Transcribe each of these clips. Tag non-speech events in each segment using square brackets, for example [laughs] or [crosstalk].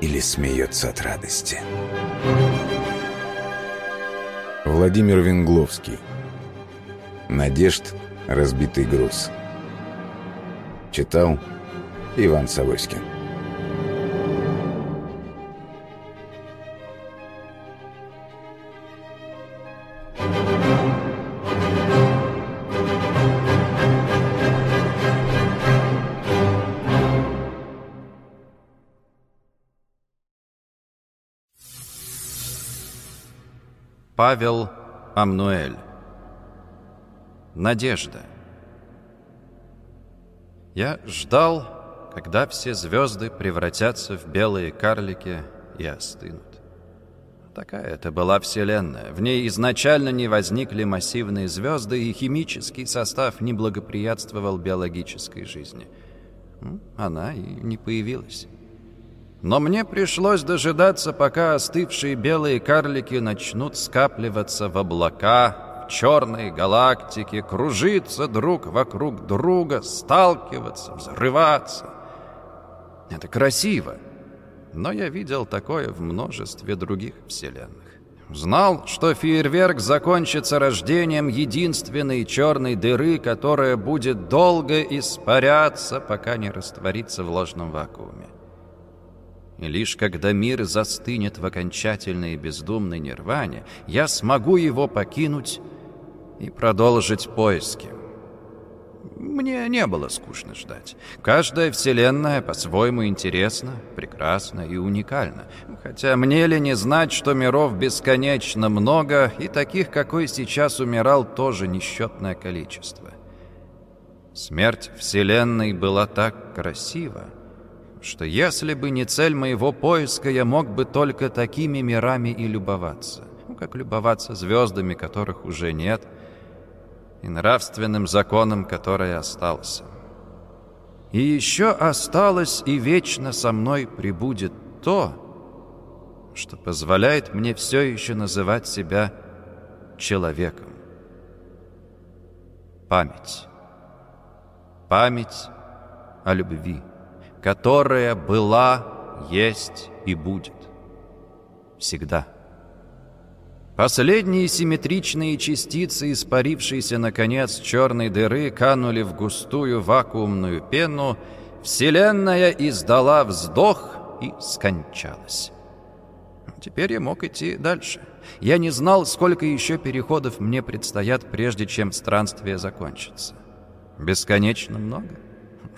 или смеется от радости. Владимир Венгловский. Надежд. Разбитый груз. Читал Иван Савоськин. Павел Амнуэль Надежда Я ждал, когда все звезды превратятся в белые карлики и остынут. Такая это была Вселенная. В ней изначально не возникли массивные звезды, и химический состав не благоприятствовал биологической жизни. Она и не появилась. Но мне пришлось дожидаться, пока остывшие белые карлики начнут скапливаться в облака, в черные галактики, кружиться друг вокруг друга, сталкиваться, взрываться. Это красиво, но я видел такое в множестве других вселенных. Знал, что фейерверк закончится рождением единственной черной дыры, которая будет долго испаряться, пока не растворится в ложном вакууме. И лишь когда мир застынет в окончательной бездумной нирване, я смогу его покинуть и продолжить поиски. Мне не было скучно ждать. Каждая вселенная по-своему интересна, прекрасна и уникальна. Хотя мне ли не знать, что миров бесконечно много, и таких, какой сейчас умирал, тоже несчетное количество. Смерть вселенной была так красива, что если бы не цель моего поиска, я мог бы только такими мирами и любоваться. Ну, как любоваться звездами, которых уже нет, и нравственным законом, который остался. И еще осталось и вечно со мной прибудет то, что позволяет мне все еще называть себя человеком. Память. Память о любви которая была, есть и будет. Всегда. Последние симметричные частицы, испарившиеся, наконец, черной дыры, канули в густую вакуумную пену, Вселенная издала вздох и скончалась. Теперь я мог идти дальше. Я не знал, сколько еще переходов мне предстоят, прежде чем странствие закончится. Бесконечно много.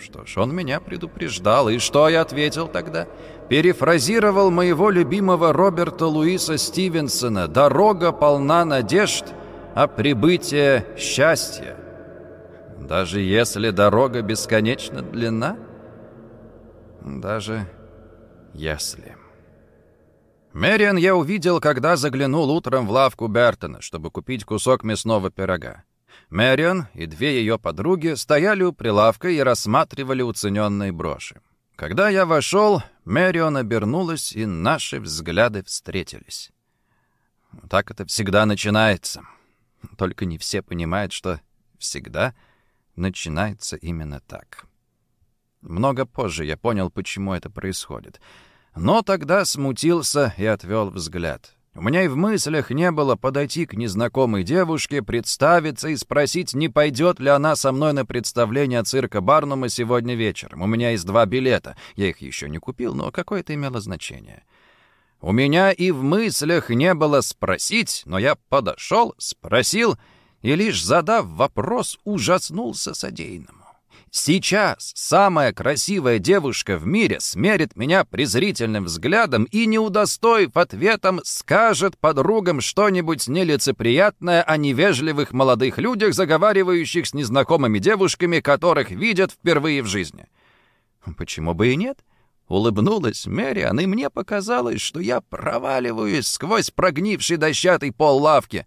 Что ж, он меня предупреждал, и что я ответил тогда? Перефразировал моего любимого Роберта Луиса Стивенсона «Дорога полна надежд, а прибытие — счастья». Даже если дорога бесконечно длинна? Даже если... Мэриан я увидел, когда заглянул утром в лавку Бертона, чтобы купить кусок мясного пирога. Мэрион и две ее подруги стояли у прилавка и рассматривали уцененные броши. Когда я вошел, Мэрион обернулась, и наши взгляды встретились. Так это всегда начинается. Только не все понимают, что всегда начинается именно так. Много позже я понял, почему это происходит. Но тогда смутился и отвел взгляд. У меня и в мыслях не было подойти к незнакомой девушке, представиться и спросить, не пойдет ли она со мной на представление цирка Барнума сегодня вечером. У меня есть два билета. Я их еще не купил, но какое это имело значение. У меня и в мыслях не было спросить, но я подошел, спросил и, лишь задав вопрос, ужаснулся содеянному. Сейчас самая красивая девушка в мире смерит меня презрительным взглядом и, не удостоив ответом, скажет подругам что-нибудь нелицеприятное о невежливых молодых людях, заговаривающих с незнакомыми девушками, которых видят впервые в жизни. Почему бы и нет? Улыбнулась Мэриан, и мне показалось, что я проваливаюсь сквозь прогнивший дощатый пол лавки.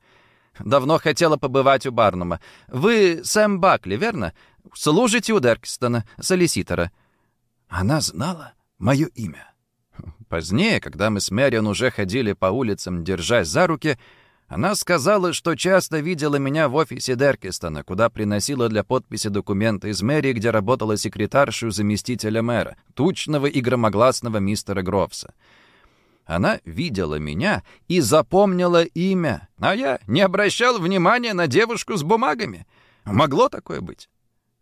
Давно хотела побывать у Барнума. Вы Сэм Бакли, верно? Служите у Деркстона, солиситора». Она знала мое имя. Позднее, когда мы с Мэрион уже ходили по улицам, держась за руки, Она сказала, что часто видела меня в офисе Деркистона, куда приносила для подписи документы из мэрии, где работала секретаршу заместителя мэра, тучного и громогласного мистера Грофса. Она видела меня и запомнила имя, а я не обращал внимания на девушку с бумагами. Могло такое быть?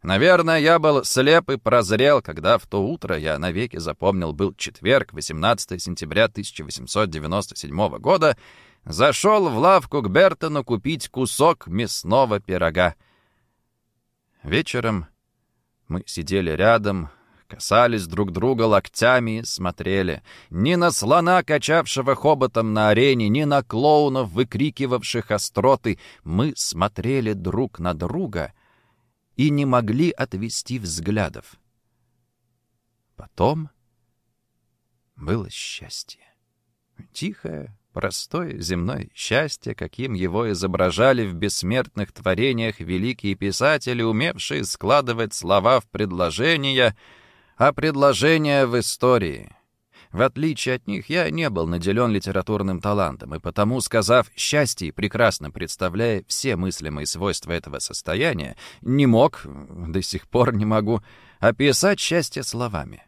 Наверное, я был слеп и прозрел, когда в то утро я навеки запомнил был четверг, 18 сентября 1897 года, зашел в лавку к Бертону купить кусок мясного пирога. Вечером мы сидели рядом, касались друг друга локтями и смотрели. Ни на слона, качавшего хоботом на арене, ни на клоунов, выкрикивавших остроты. Мы смотрели друг на друга — и не могли отвести взглядов. Потом было счастье. Тихое, простое земное счастье, каким его изображали в бессмертных творениях великие писатели, умевшие складывать слова в предложения, а предложения в истории — в отличие от них, я не был наделен литературным талантом, и потому, сказав «счастье», прекрасно представляя все мыслимые свойства этого состояния, не мог, до сих пор не могу, описать счастье словами.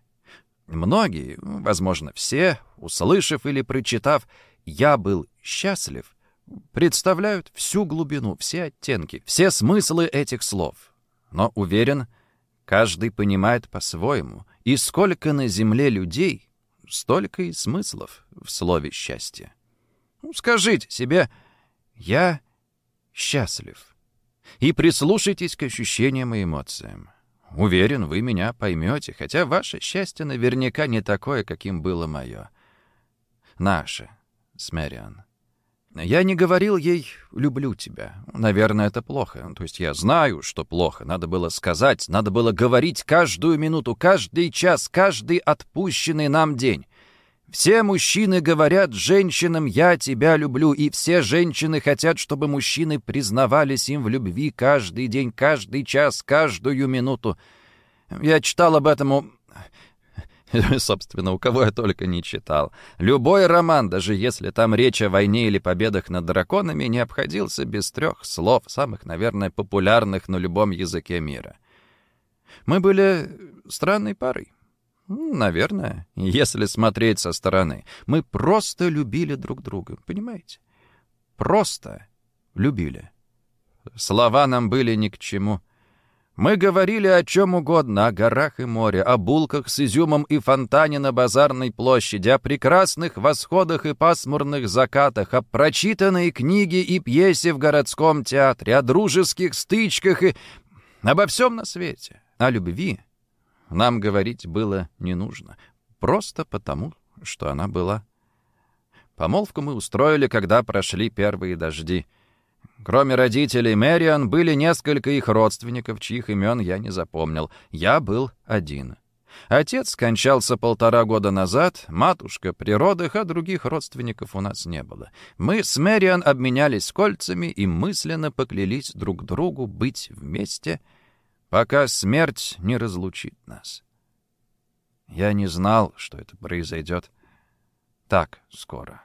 Многие, возможно, все, услышав или прочитав «я был счастлив», представляют всю глубину, все оттенки, все смыслы этих слов. Но, уверен, каждый понимает по-своему, и сколько на земле людей — столько и смыслов в слове «счастье». Ну, скажите себе «я счастлив» и прислушайтесь к ощущениям и эмоциям. Уверен, вы меня поймете, хотя ваше счастье наверняка не такое, каким было мое. Наше, с Мэриан. Я не говорил ей «люблю тебя». Наверное, это плохо. То есть я знаю, что плохо. Надо было сказать, надо было говорить каждую минуту, каждый час, каждый отпущенный нам день. Все мужчины говорят женщинам «я тебя люблю», и все женщины хотят, чтобы мужчины признавались им в любви каждый день, каждый час, каждую минуту. Я читал об этом у [laughs] Собственно, у кого я только не читал. Любой роман, даже если там речь о войне или победах над драконами, не обходился без трех слов, самых, наверное, популярных на любом языке мира. Мы были странной парой. Наверное, если смотреть со стороны. Мы просто любили друг друга, понимаете? Просто любили. Слова нам были ни к чему. Мы говорили о чем угодно, о горах и море, о булках с изюмом и фонтане на базарной площади, о прекрасных восходах и пасмурных закатах, о прочитанной книге и пьесе в городском театре, о дружеских стычках и обо всем на свете, о любви. Нам говорить было не нужно, просто потому, что она была. Помолвку мы устроили, когда прошли первые дожди — Кроме родителей Мэриан, были несколько их родственников, чьих имен я не запомнил. Я был один. Отец скончался полтора года назад, матушка при родах, а других родственников у нас не было. Мы с Мэриан обменялись кольцами и мысленно поклялись друг другу быть вместе, пока смерть не разлучит нас. Я не знал, что это произойдет так скоро.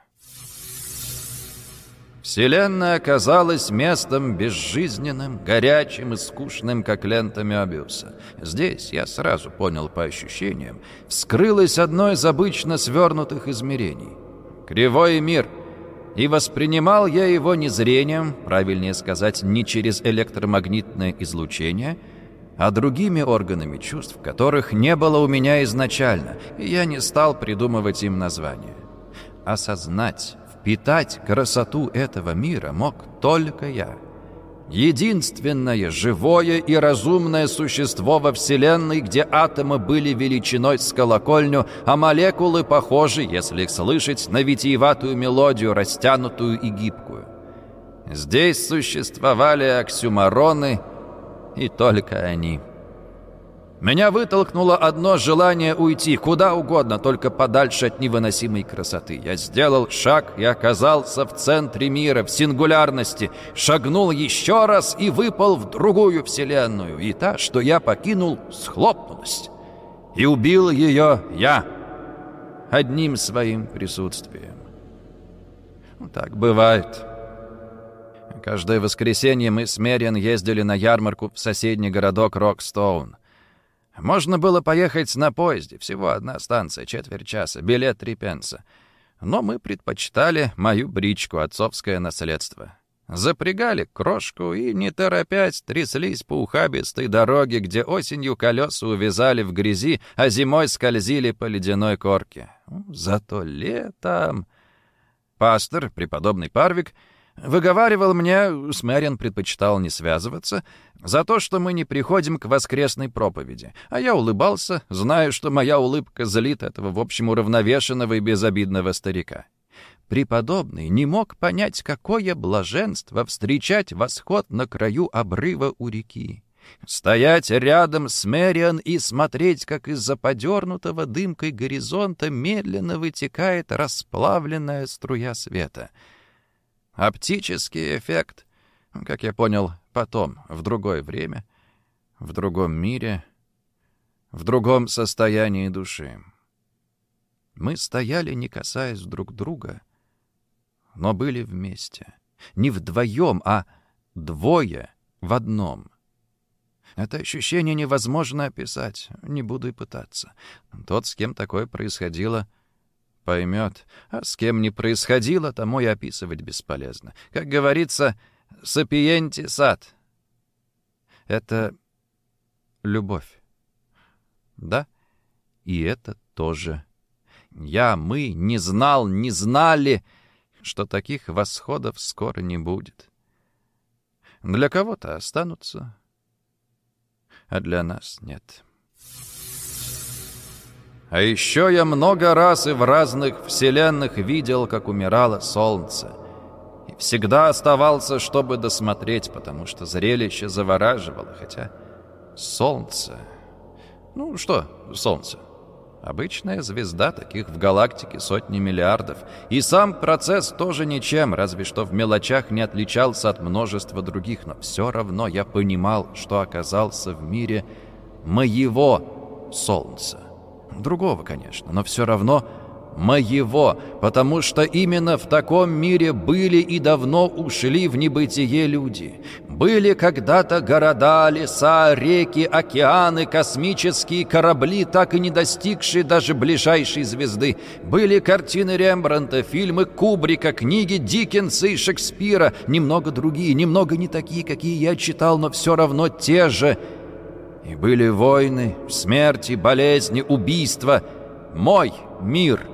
Вселенная оказалась местом безжизненным, горячим и скучным, как лента Мёбиуса. Здесь, я сразу понял по ощущениям, вскрылось одно из обычно свернутых измерений. Кривой мир. И воспринимал я его не зрением, правильнее сказать, не через электромагнитное излучение, а другими органами чувств, которых не было у меня изначально, и я не стал придумывать им названия. Осознать, Питать красоту этого мира мог только я. Единственное живое и разумное существо во Вселенной, где атомы были величиной с колокольню, а молекулы похожи, если их слышать, на витиеватую мелодию, растянутую и гибкую. Здесь существовали оксюмароны, и только они — меня вытолкнуло одно желание уйти, куда угодно, только подальше от невыносимой красоты. Я сделал шаг и оказался в центре мира, в сингулярности, шагнул еще раз и выпал в другую вселенную. И та, что я покинул, схлопнулась. И убил ее я одним своим присутствием. Так бывает. Каждое воскресенье мы с Мериан ездили на ярмарку в соседний городок Рокстоун. Можно было поехать на поезде, всего одна станция, четверть часа, билет три пенса. Но мы предпочитали мою бричку, отцовское наследство. Запрягали крошку и, не торопясь, тряслись по ухабистой дороге, где осенью колеса увязали в грязи, а зимой скользили по ледяной корке. Зато летом... Пастор, преподобный Парвик, выговаривал мне, с Мэриан предпочитал не связываться, за то, что мы не приходим к воскресной проповеди. А я улыбался, зная, что моя улыбка злит этого, в общем, уравновешенного и безобидного старика. Преподобный не мог понять, какое блаженство встречать восход на краю обрыва у реки. Стоять рядом с Мэриан и смотреть, как из-за подернутого дымкой горизонта медленно вытекает расплавленная струя света. Оптический эффект, как я понял, потом, в другое время, в другом мире, в другом состоянии души. Мы стояли, не касаясь друг друга, но были вместе. Не вдвоем, а двое в одном. Это ощущение невозможно описать, не буду и пытаться. Тот, с кем такое происходило, поймет, а с кем не происходило, тому и описывать бесполезно. Как говорится, «сапиенти сад». Это любовь. Да, и это тоже. Я, мы не знал, не знали — что таких восходов скоро не будет. Для кого-то останутся, а для нас нет. А еще я много раз и в разных вселенных видел, как умирало солнце. И всегда оставался, чтобы досмотреть, потому что зрелище завораживало, хотя солнце... Ну что солнце? Обычная звезда, таких в галактике сотни миллиардов. И сам процесс тоже ничем, разве что в мелочах не отличался от множества других. Но все равно я понимал, что оказался в мире моего Солнца. Другого, конечно, но все равно моего, потому что именно в таком мире были и давно ушли в небытие люди. Были когда-то города, леса, реки, океаны, космические корабли, так и не достигшие даже ближайшей звезды. Были картины Рембрандта, фильмы Кубрика, книги Диккенса и Шекспира, немного другие, немного не такие, какие я читал, но все равно те же. И были войны, смерти, болезни, убийства. Мой мир —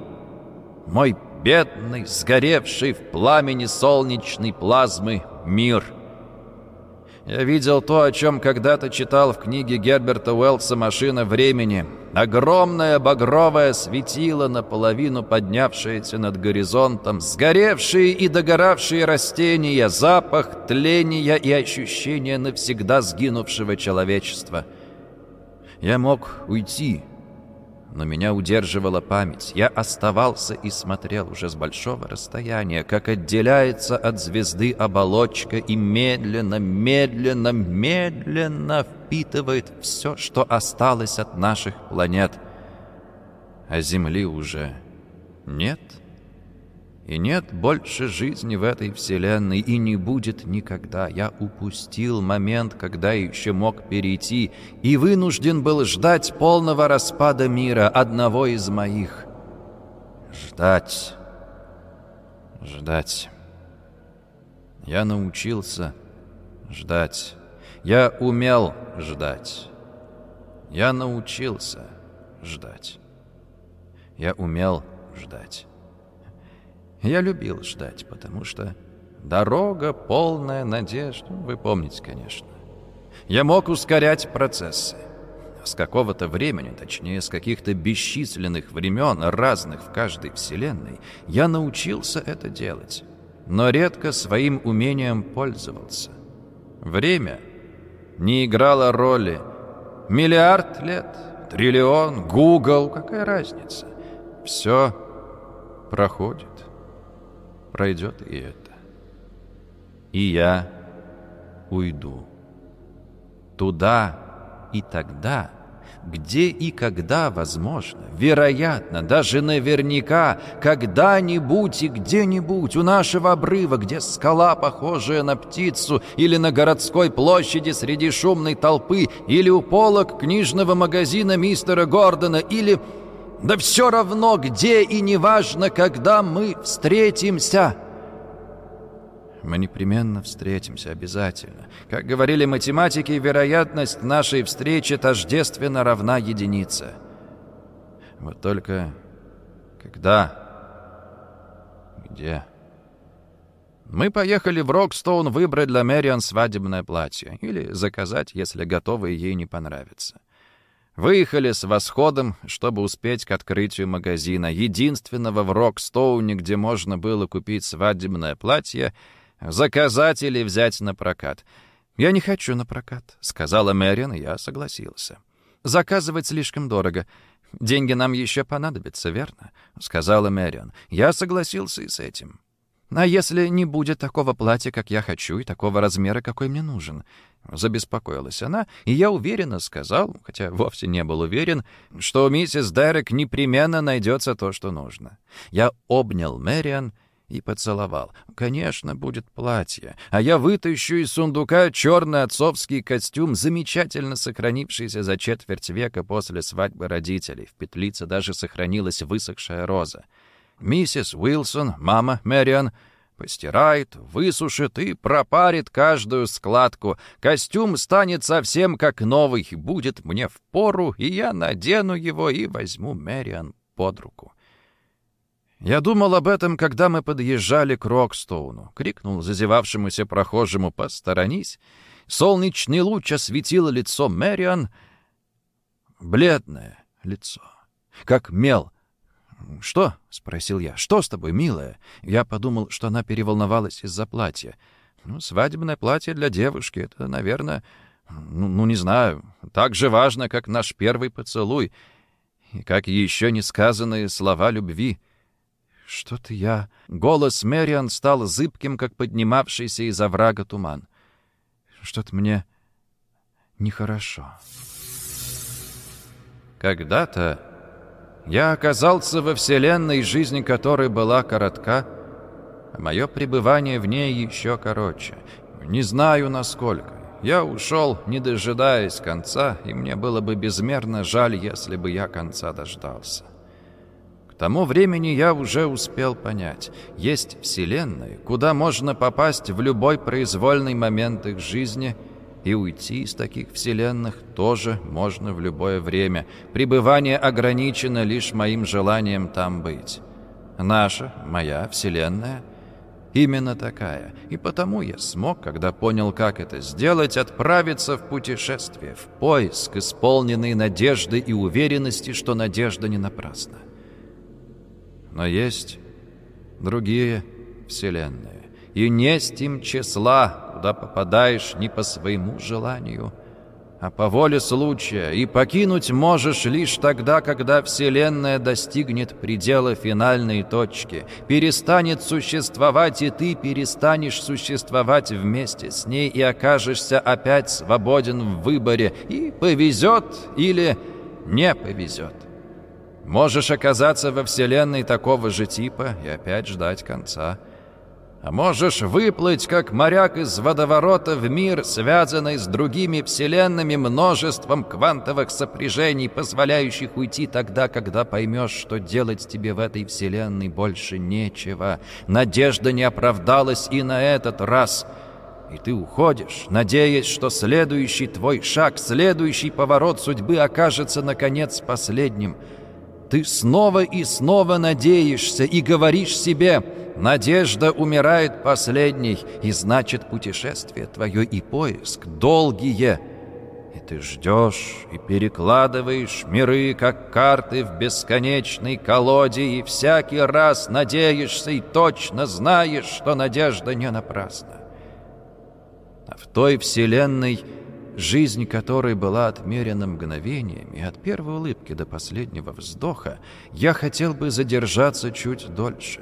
мой бедный, сгоревший в пламени солнечной плазмы мир. Я видел то, о чем когда-то читал в книге Герберта Уэллса «Машина времени». Огромное багровое светило, наполовину поднявшееся над горизонтом, сгоревшие и догоравшие растения, запах тления и ощущение навсегда сгинувшего человечества. Я мог уйти, но меня удерживала память. Я оставался и смотрел уже с большого расстояния, как отделяется от звезды оболочка и медленно, медленно, медленно впитывает все, что осталось от наших планет. А Земли уже нет. — и нет больше жизни в этой вселенной, и не будет никогда. Я упустил момент, когда еще мог перейти, и вынужден был ждать полного распада мира, одного из моих. Ждать. Ждать. Я научился ждать. Я умел ждать. Я научился ждать. Я умел ждать. Я любил ждать, потому что дорога полная надежд, вы помните, конечно. Я мог ускорять процессы. С какого-то времени, точнее, с каких-то бесчисленных времен, разных в каждой вселенной, я научился это делать, но редко своим умением пользовался. Время не играло роли. Миллиард лет, триллион, Гугл, какая разница? Все проходит пройдет и это. И я уйду. Туда и тогда, где и когда возможно, вероятно, даже наверняка, когда-нибудь и где-нибудь у нашего обрыва, где скала, похожая на птицу, или на городской площади среди шумной толпы, или у полок книжного магазина мистера Гордона, или... Да все равно, где и неважно, когда мы встретимся. Мы непременно встретимся, обязательно. Как говорили математики, вероятность нашей встречи тождественно равна единице. Вот только когда? Где? Мы поехали в Рокстоун выбрать для Мэриан свадебное платье. Или заказать, если готово и ей не понравится. Выехали с восходом, чтобы успеть к открытию магазина, единственного в Рокстоуне, где можно было купить свадебное платье — Заказать или взять на прокат. «Я не хочу на прокат», — сказала Мэрин, и я согласился. «Заказывать слишком дорого. Деньги нам еще понадобятся, верно?» — сказала Мэрион. Я согласился и с этим. «А если не будет такого платья, как я хочу, и такого размера, какой мне нужен?» Забеспокоилась она, и я уверенно сказал, хотя вовсе не был уверен, что у миссис Дерек непременно найдется то, что нужно. Я обнял Мэриан и поцеловал. «Конечно, будет платье, а я вытащу из сундука черный отцовский костюм, замечательно сохранившийся за четверть века после свадьбы родителей. В петлице даже сохранилась высохшая роза. Миссис Уилсон, мама Мэриан, постирает, высушит и пропарит каждую складку. Костюм станет совсем как новый, будет мне в пору, и я надену его и возьму Мэриан под руку. Я думал об этом, когда мы подъезжали к Рокстоуну. Крикнул зазевавшемуся прохожему «Посторонись!». Солнечный луч осветил лицо Мэриан. Бледное лицо, как мел. «Что?» — спросил я. «Что с тобой, милая?» Я подумал, что она переволновалась из-за платья. «Ну, свадебное платье для девушки — это, наверное, ну, ну, не знаю, так же важно, как наш первый поцелуй, и как еще не сказанные слова любви». «Что-то я...» Голос Мэриан стал зыбким, как поднимавшийся из оврага туман. «Что-то мне нехорошо». Когда-то я оказался во вселенной, жизнь которой была коротка, а мое пребывание в ней еще короче. Не знаю, насколько. Я ушел, не дожидаясь конца, и мне было бы безмерно жаль, если бы я конца дождался тому времени я уже успел понять. Есть вселенные, куда можно попасть в любой произвольный момент их жизни, и уйти из таких вселенных тоже можно в любое время. Пребывание ограничено лишь моим желанием там быть. Наша, моя вселенная — именно такая. И потому я смог, когда понял, как это сделать, отправиться в путешествие, в поиск, исполненный надежды и уверенности, что надежда не напрасна. Но есть другие вселенные, и несть им числа, куда попадаешь не по своему желанию, а по воле случая, и покинуть можешь лишь тогда, когда Вселенная достигнет предела финальной точки, перестанет существовать, и ты перестанешь существовать вместе с ней, и окажешься опять свободен в выборе, и повезет или не повезет. Можешь оказаться во Вселенной такого же типа и опять ждать конца. А можешь выплыть, как моряк из водоворота в мир, связанный с другими вселенными множеством квантовых сопряжений, позволяющих уйти тогда, когда поймешь, что делать тебе в этой вселенной больше нечего. Надежда не оправдалась и на этот раз — и ты уходишь, надеясь, что следующий твой шаг, следующий поворот судьбы окажется, наконец, последним — ты снова и снова надеешься и говоришь себе «Надежда умирает последней, и значит путешествие твое и поиск долгие». И ты ждешь и перекладываешь миры, как карты в бесконечной колоде, и всякий раз надеешься и точно знаешь, что надежда не напрасна. А в той вселенной – жизнь которой была отмерена мгновениями, от первой улыбки до последнего вздоха, я хотел бы задержаться чуть дольше,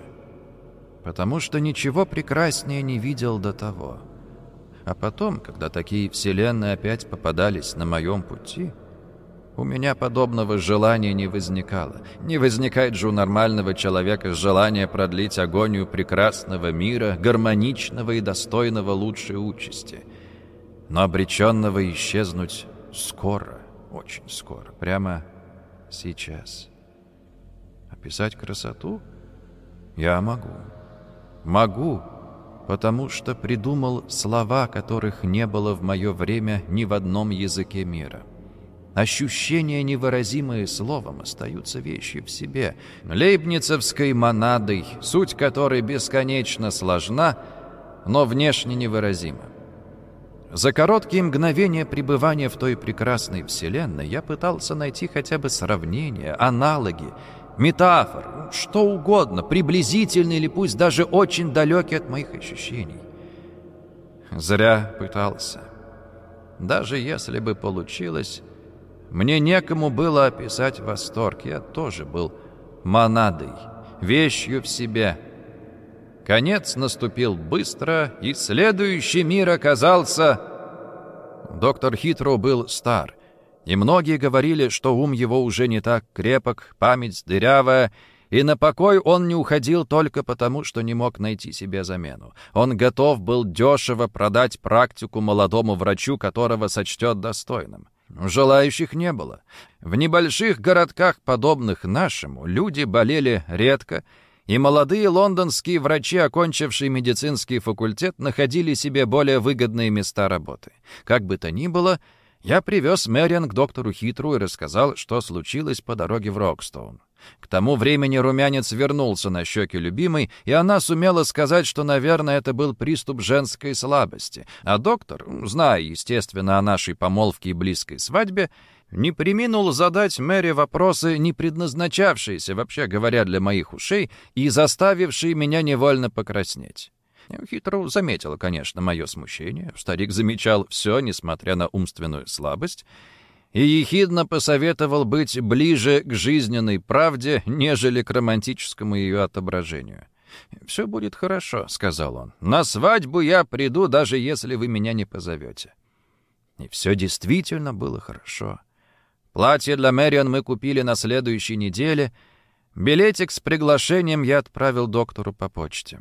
потому что ничего прекраснее не видел до того. А потом, когда такие вселенные опять попадались на моем пути, У меня подобного желания не возникало. Не возникает же у нормального человека желания продлить агонию прекрасного мира, гармоничного и достойного лучшей участи. Но обреченного исчезнуть скоро, очень скоро, прямо сейчас. Описать красоту? Я могу. Могу, потому что придумал слова, которых не было в мое время ни в одном языке мира. Ощущения, невыразимые словом, остаются вещи в себе. Лейбницевской монадой, суть которой бесконечно сложна, но внешне невыразима. За короткие мгновения пребывания в той прекрасной вселенной я пытался найти хотя бы сравнения, аналоги, метафор, что угодно, приблизительный или пусть даже очень далекий от моих ощущений. Зря пытался. Даже если бы получилось, мне некому было описать восторг. Я тоже был монадой, вещью в себе. Конец наступил быстро, и следующий мир оказался... Доктор Хитро был стар, и многие говорили, что ум его уже не так крепок, память дырявая, и на покой он не уходил только потому, что не мог найти себе замену. Он готов был дешево продать практику молодому врачу, которого сочтет достойным. Желающих не было. В небольших городках, подобных нашему, люди болели редко, и молодые лондонские врачи, окончившие медицинский факультет, находили себе более выгодные места работы. Как бы то ни было, я привез Мэриан к доктору Хитру и рассказал, что случилось по дороге в Рокстоун. К тому времени румянец вернулся на щеки любимой, и она сумела сказать, что, наверное, это был приступ женской слабости. А доктор, зная, естественно, о нашей помолвке и близкой свадьбе, не приминул задать Мэри вопросы, не предназначавшиеся, вообще говоря, для моих ушей, и заставившие меня невольно покраснеть. Хитро заметила, конечно, мое смущение. Старик замечал все, несмотря на умственную слабость, и ехидно посоветовал быть ближе к жизненной правде, нежели к романтическому ее отображению. «Все будет хорошо», — сказал он. «На свадьбу я приду, даже если вы меня не позовете». И все действительно было хорошо. Платье для Мэриан мы купили на следующей неделе. Билетик с приглашением я отправил доктору по почте.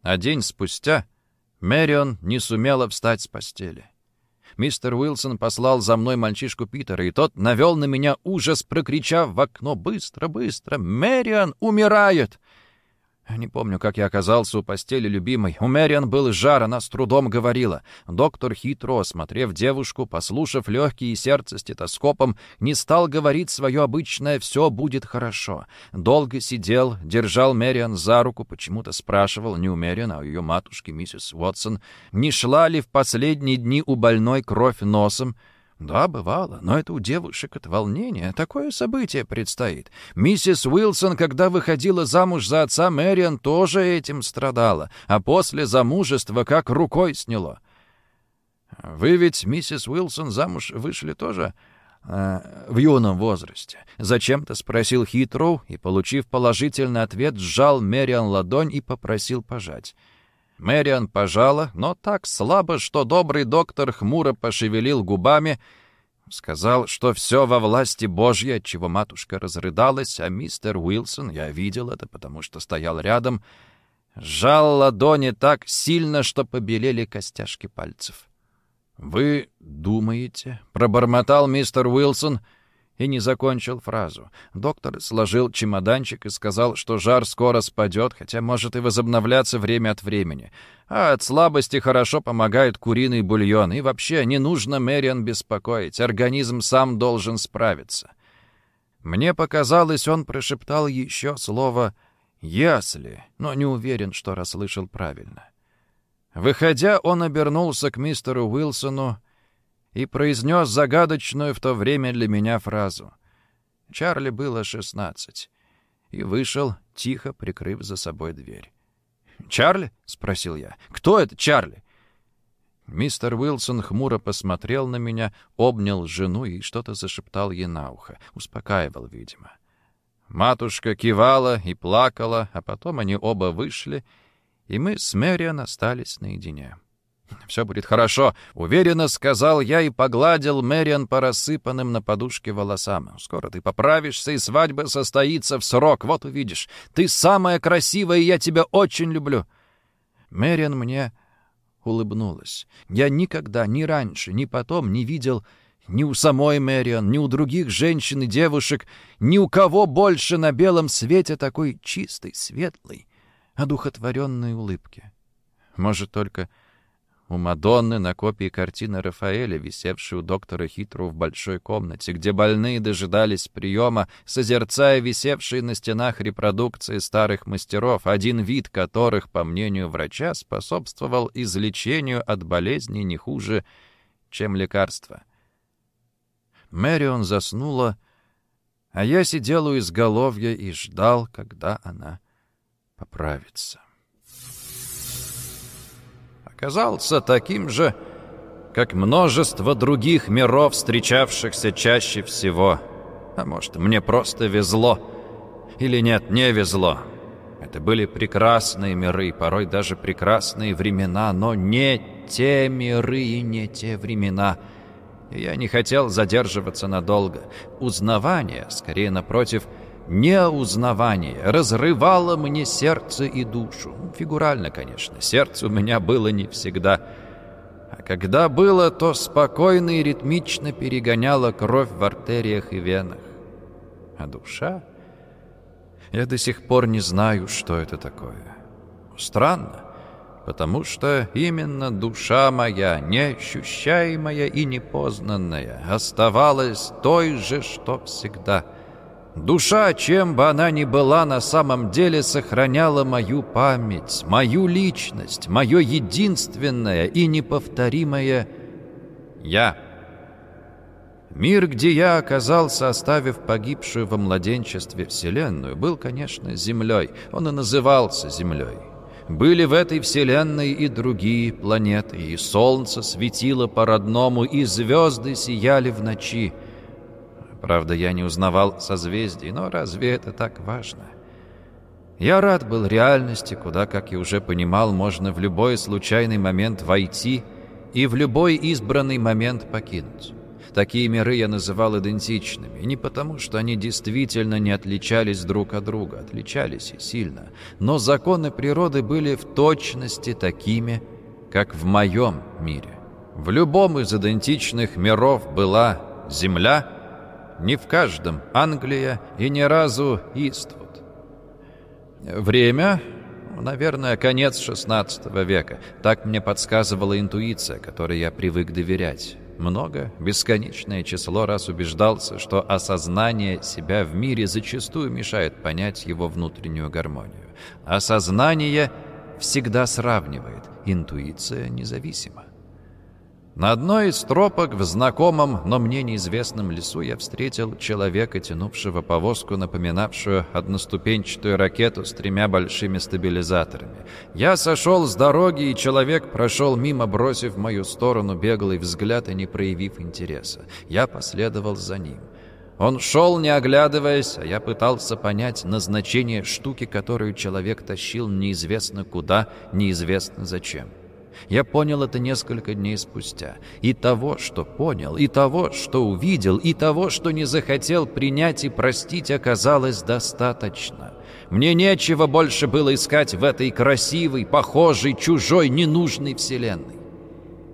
А день спустя Мэрион не сумела встать с постели. Мистер Уилсон послал за мной мальчишку Питера, и тот навел на меня ужас, прокричав в окно «Быстро, быстро! Мэриан умирает!» Не помню, как я оказался у постели любимой. У Мэриан был жар, она с трудом говорила. Доктор хитро, осмотрев девушку, послушав легкие сердце стетоскопом, не стал говорить свое обычное «все будет хорошо». Долго сидел, держал Мэриан за руку, почему-то спрашивал не у Мэриан, а у ее матушки, миссис Уотсон, не шла ли в последние дни у больной кровь носом, «Да, бывало, но это у девушек от волнения. Такое событие предстоит. Миссис Уилсон, когда выходила замуж за отца Мэриан, тоже этим страдала, а после замужества как рукой сняло». «Вы ведь, миссис Уилсон, замуж вышли тоже?» э, в юном возрасте. Зачем-то спросил Хитроу и, получив положительный ответ, сжал Мэриан ладонь и попросил пожать. Мэриан пожала, но так слабо, что добрый доктор хмуро пошевелил губами, сказал, что все во власти Божьей, отчего матушка разрыдалась, а мистер Уилсон, я видел это, потому что стоял рядом, сжал ладони так сильно, что побелели костяшки пальцев. «Вы думаете?» — пробормотал мистер Уилсон — и не закончил фразу. Доктор сложил чемоданчик и сказал, что жар скоро спадет, хотя может и возобновляться время от времени. А от слабости хорошо помогает куриный бульон. И вообще не нужно Мэриан беспокоить, организм сам должен справиться. Мне показалось, он прошептал еще слово «если», но не уверен, что расслышал правильно. Выходя, он обернулся к мистеру Уилсону и произнес загадочную в то время для меня фразу. Чарли было шестнадцать. И вышел, тихо прикрыв за собой дверь. «Чарли?» — спросил я. «Кто это Чарли?» Мистер Уилсон хмуро посмотрел на меня, обнял жену и что-то зашептал ей на ухо. Успокаивал, видимо. Матушка кивала и плакала, а потом они оба вышли, и мы с Мэриан остались наедине. «Все будет хорошо», — уверенно сказал я и погладил Мэриан по рассыпанным на подушке волосам. «Скоро ты поправишься, и свадьба состоится в срок. Вот увидишь. Ты самая красивая, и я тебя очень люблю». Мэриан мне улыбнулась. Я никогда, ни раньше, ни потом не видел ни у самой Мэриан, ни у других женщин и девушек, ни у кого больше на белом свете такой чистой, светлой, одухотворенной улыбки. Может, только у Мадонны на копии картины Рафаэля, висевшей у доктора Хитру в большой комнате, где больные дожидались приема, созерцая висевшие на стенах репродукции старых мастеров, один вид которых, по мнению врача, способствовал излечению от болезни не хуже, чем лекарства. Мэрион заснула, а я сидел у изголовья и ждал, когда она поправится казался таким же, как множество других миров, встречавшихся чаще всего. А может, мне просто везло? Или нет, не везло? Это были прекрасные миры, порой даже прекрасные времена, но не те миры и не те времена. Я не хотел задерживаться надолго. Узнавание, скорее напротив, — неузнавание разрывало мне сердце и душу. Фигурально, конечно, сердце у меня было не всегда. А когда было, то спокойно и ритмично перегоняло кровь в артериях и венах. А душа? Я до сих пор не знаю, что это такое. Странно, потому что именно душа моя, неощущаемая и непознанная, оставалась той же, что всегда — Душа, чем бы она ни была, на самом деле сохраняла мою память, мою личность, мое единственное и неповторимое «Я». Мир, где я оказался, оставив погибшую во младенчестве Вселенную, был, конечно, Землей. Он и назывался Землей. Были в этой Вселенной и другие планеты, и Солнце светило по-родному, и звезды сияли в ночи. Правда, я не узнавал созвездий, но разве это так важно? Я рад был реальности, куда, как я уже понимал, можно в любой случайный момент войти и в любой избранный момент покинуть. Такие миры я называл идентичными, не потому, что они действительно не отличались друг от друга, отличались и сильно, но законы природы были в точности такими, как в моем мире. В любом из идентичных миров была Земля — не в каждом Англия и ни разу Иствуд. Время, наверное, конец XVI века. Так мне подсказывала интуиция, которой я привык доверять. Много, бесконечное число раз убеждался, что осознание себя в мире зачастую мешает понять его внутреннюю гармонию. Осознание всегда сравнивает, интуиция независима. На одной из тропок в знакомом, но мне неизвестном лесу я встретил человека, тянувшего повозку, напоминавшую одноступенчатую ракету с тремя большими стабилизаторами. Я сошел с дороги, и человек прошел мимо, бросив в мою сторону беглый взгляд и не проявив интереса. Я последовал за ним. Он шел, не оглядываясь, а я пытался понять назначение штуки, которую человек тащил неизвестно куда, неизвестно зачем. Я понял это несколько дней спустя. И того, что понял, и того, что увидел, и того, что не захотел принять и простить, оказалось достаточно. Мне нечего больше было искать в этой красивой, похожей, чужой, ненужной вселенной.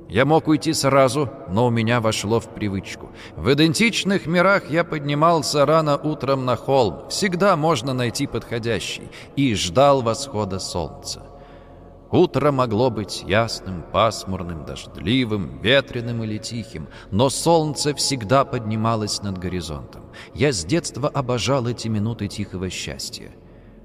Я мог уйти сразу, но у меня вошло в привычку. В идентичных мирах я поднимался рано утром на холм, всегда можно найти подходящий, и ждал восхода солнца. Утро могло быть ясным, пасмурным, дождливым, ветреным или тихим, но солнце всегда поднималось над горизонтом. Я с детства обожал эти минуты тихого счастья.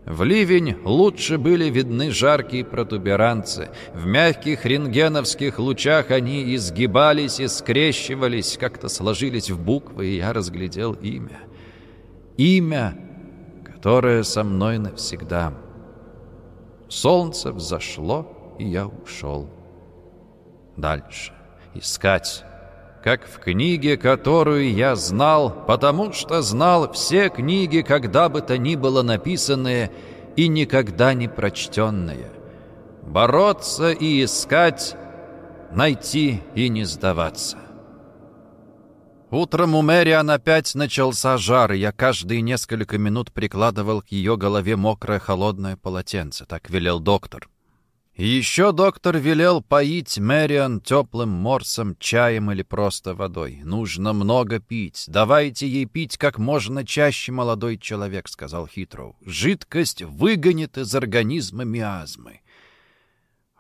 В ливень лучше были видны жаркие протуберанцы. В мягких рентгеновских лучах они изгибались и скрещивались, как-то сложились в буквы, и я разглядел имя. Имя, которое со мной навсегда — Солнце взошло, и я ушел. Дальше. Искать. Как в книге, которую я знал, потому что знал все книги, когда бы то ни было написанные и никогда не прочтенные. Бороться и искать найти и не сдаваться. Утром у Мэриан опять начался жар, и я каждые несколько минут прикладывал к ее голове мокрое холодное полотенце, так велел доктор. И еще доктор велел поить Мэриан теплым морсом, чаем или просто водой. «Нужно много пить. Давайте ей пить как можно чаще, молодой человек», — сказал Хитроу. «Жидкость выгонит из организма миазмы».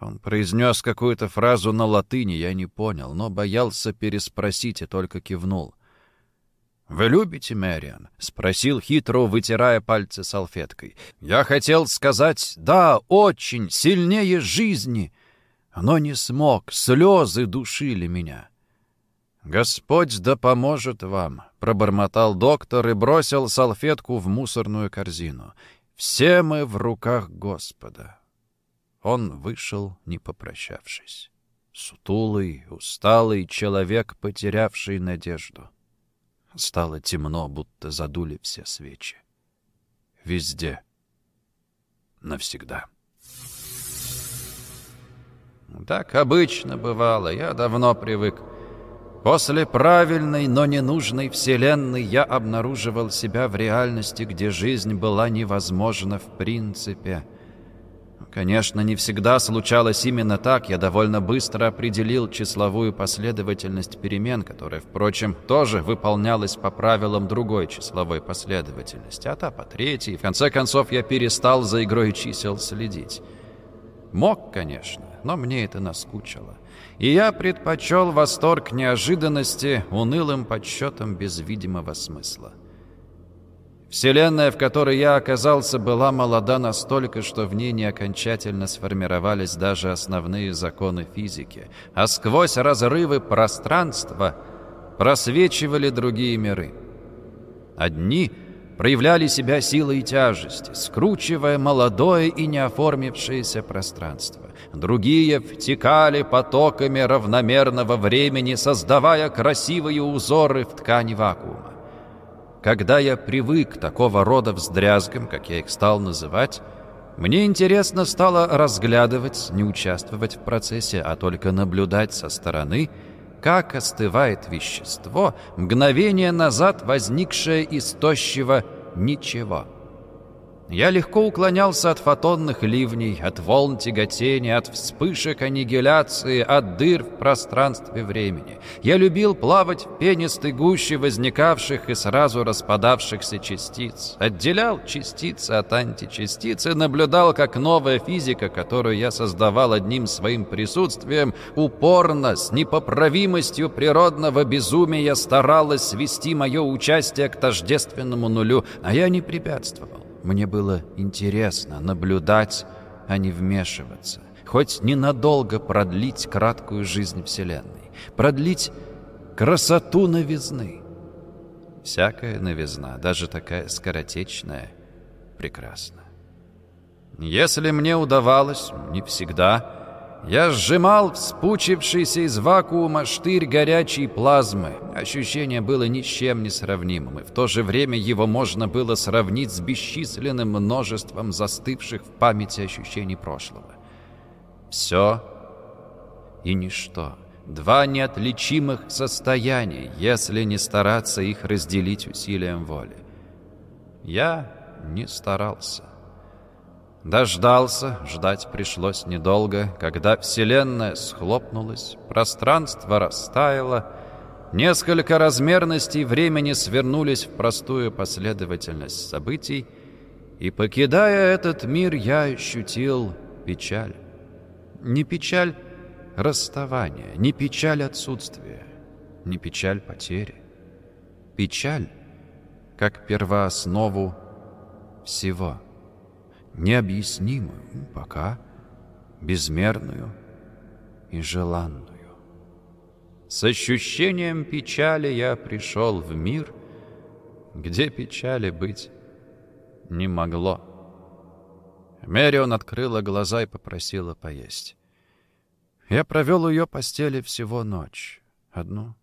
Он произнес какую-то фразу на латыни, я не понял, но боялся переспросить и только кивнул. «Вы любите Мэриан?» — спросил хитро, вытирая пальцы салфеткой. «Я хотел сказать, да, очень, сильнее жизни, но не смог, слезы душили меня». «Господь да поможет вам», — пробормотал доктор и бросил салфетку в мусорную корзину. «Все мы в руках Господа». Он вышел, не попрощавшись. Сутулый, усталый человек, потерявший надежду. Стало темно, будто задули все свечи. Везде. Навсегда. Так обычно бывало, я давно привык. После правильной, но ненужной вселенной я обнаруживал себя в реальности, где жизнь была невозможна в принципе — Конечно, не всегда случалось именно так. Я довольно быстро определил числовую последовательность перемен, которая, впрочем, тоже выполнялась по правилам другой числовой последовательности, а та по третьей. В конце концов, я перестал за игрой чисел следить. Мог, конечно, но мне это наскучило. И я предпочел восторг неожиданности унылым подсчетом без видимого смысла. Вселенная, в которой я оказался, была молода настолько, что в ней не окончательно сформировались даже основные законы физики, а сквозь разрывы пространства просвечивали другие миры. Одни проявляли себя силой тяжести, скручивая молодое и неоформившееся пространство. Другие втекали потоками равномерного времени, создавая красивые узоры в ткани вакуума. Когда я привык к такого рода вздрязгам, как я их стал называть, мне интересно стало разглядывать, не участвовать в процессе, а только наблюдать со стороны, как остывает вещество, мгновение назад возникшее из тощего ничего. Я легко уклонялся от фотонных ливней, от волн тяготения, от вспышек аннигиляции, от дыр в пространстве времени. Я любил плавать в пенистой гуще возникавших и сразу распадавшихся частиц. Отделял частицы от античастицы, наблюдал, как новая физика, которую я создавал одним своим присутствием, упорно, с непоправимостью природного безумия старалась свести мое участие к тождественному нулю, а я не препятствовал. Мне было интересно наблюдать, а не вмешиваться. Хоть ненадолго продлить краткую жизнь Вселенной. Продлить красоту новизны. Всякая новизна, даже такая скоротечная, прекрасна. Если мне удавалось, не всегда, я сжимал вспучившийся из вакуума штырь горячей плазмы. Ощущение было ни с чем не сравнимым, и в то же время его можно было сравнить с бесчисленным множеством застывших в памяти ощущений прошлого. Все и ничто. Два неотличимых состояния, если не стараться их разделить усилием воли. Я не старался. Дождался, ждать пришлось недолго, когда Вселенная схлопнулась, пространство растаяло, несколько размерностей времени свернулись в простую последовательность событий, и, покидая этот мир, я ощутил печаль. Не печаль расставания, не печаль отсутствия, не печаль потери. Печаль как первооснову всего — необъяснимую, пока безмерную и желанную. С ощущением печали я пришел в мир, где печали быть не могло. Мэрион открыла глаза и попросила поесть. Я провел у ее постели всего ночь. Одну,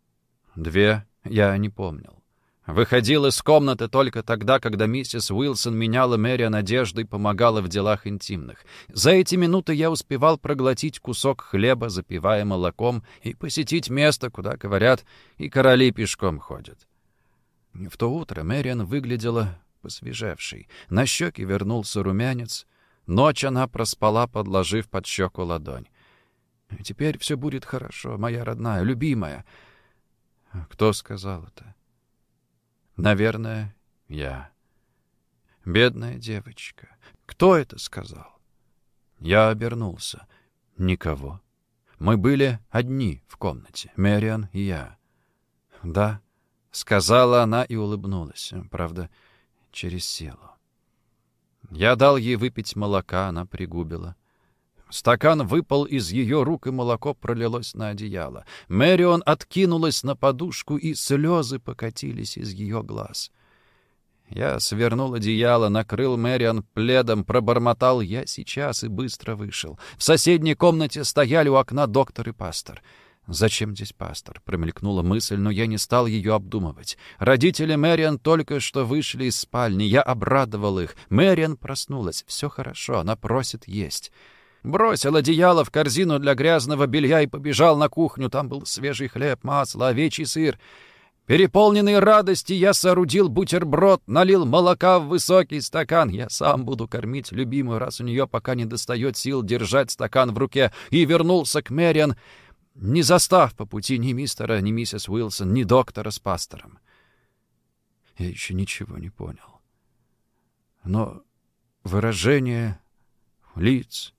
две, я не помнил. Выходил из комнаты только тогда, когда миссис Уилсон меняла Мэриан одежду и помогала в делах интимных. За эти минуты я успевал проглотить кусок хлеба, запивая молоком, и посетить место, куда, говорят, и короли пешком ходят. В то утро Мэриан выглядела посвежевшей. На щеки вернулся румянец. Ночь она проспала, подложив под щеку ладонь. «Теперь все будет хорошо, моя родная, любимая». Кто сказал это? Наверное, я. Бедная девочка. Кто это сказал? Я обернулся. Никого. Мы были одни в комнате, Мэриан и я. Да, сказала она и улыбнулась, правда, через силу. Я дал ей выпить молока, она пригубила. Стакан выпал из ее рук, и молоко пролилось на одеяло. Мэрион откинулась на подушку, и слезы покатились из ее глаз. Я свернул одеяло, накрыл Мэрион пледом, пробормотал «я сейчас» и быстро вышел. В соседней комнате стояли у окна доктор и пастор. «Зачем здесь пастор?» — промелькнула мысль, но я не стал ее обдумывать. Родители Мэриан только что вышли из спальни. Я обрадовал их. Мэриан проснулась. Все хорошо, она просит есть. Бросил одеяло в корзину для грязного белья и побежал на кухню. Там был свежий хлеб, масло, овечий сыр. Переполненный радости, я соорудил бутерброд, налил молока в высокий стакан. Я сам буду кормить любимую, раз у нее пока не достает сил держать стакан в руке. И вернулся к Мэриан, не застав по пути ни мистера, ни миссис Уилсон, ни доктора с пастором. Я еще ничего не понял. Но выражение лиц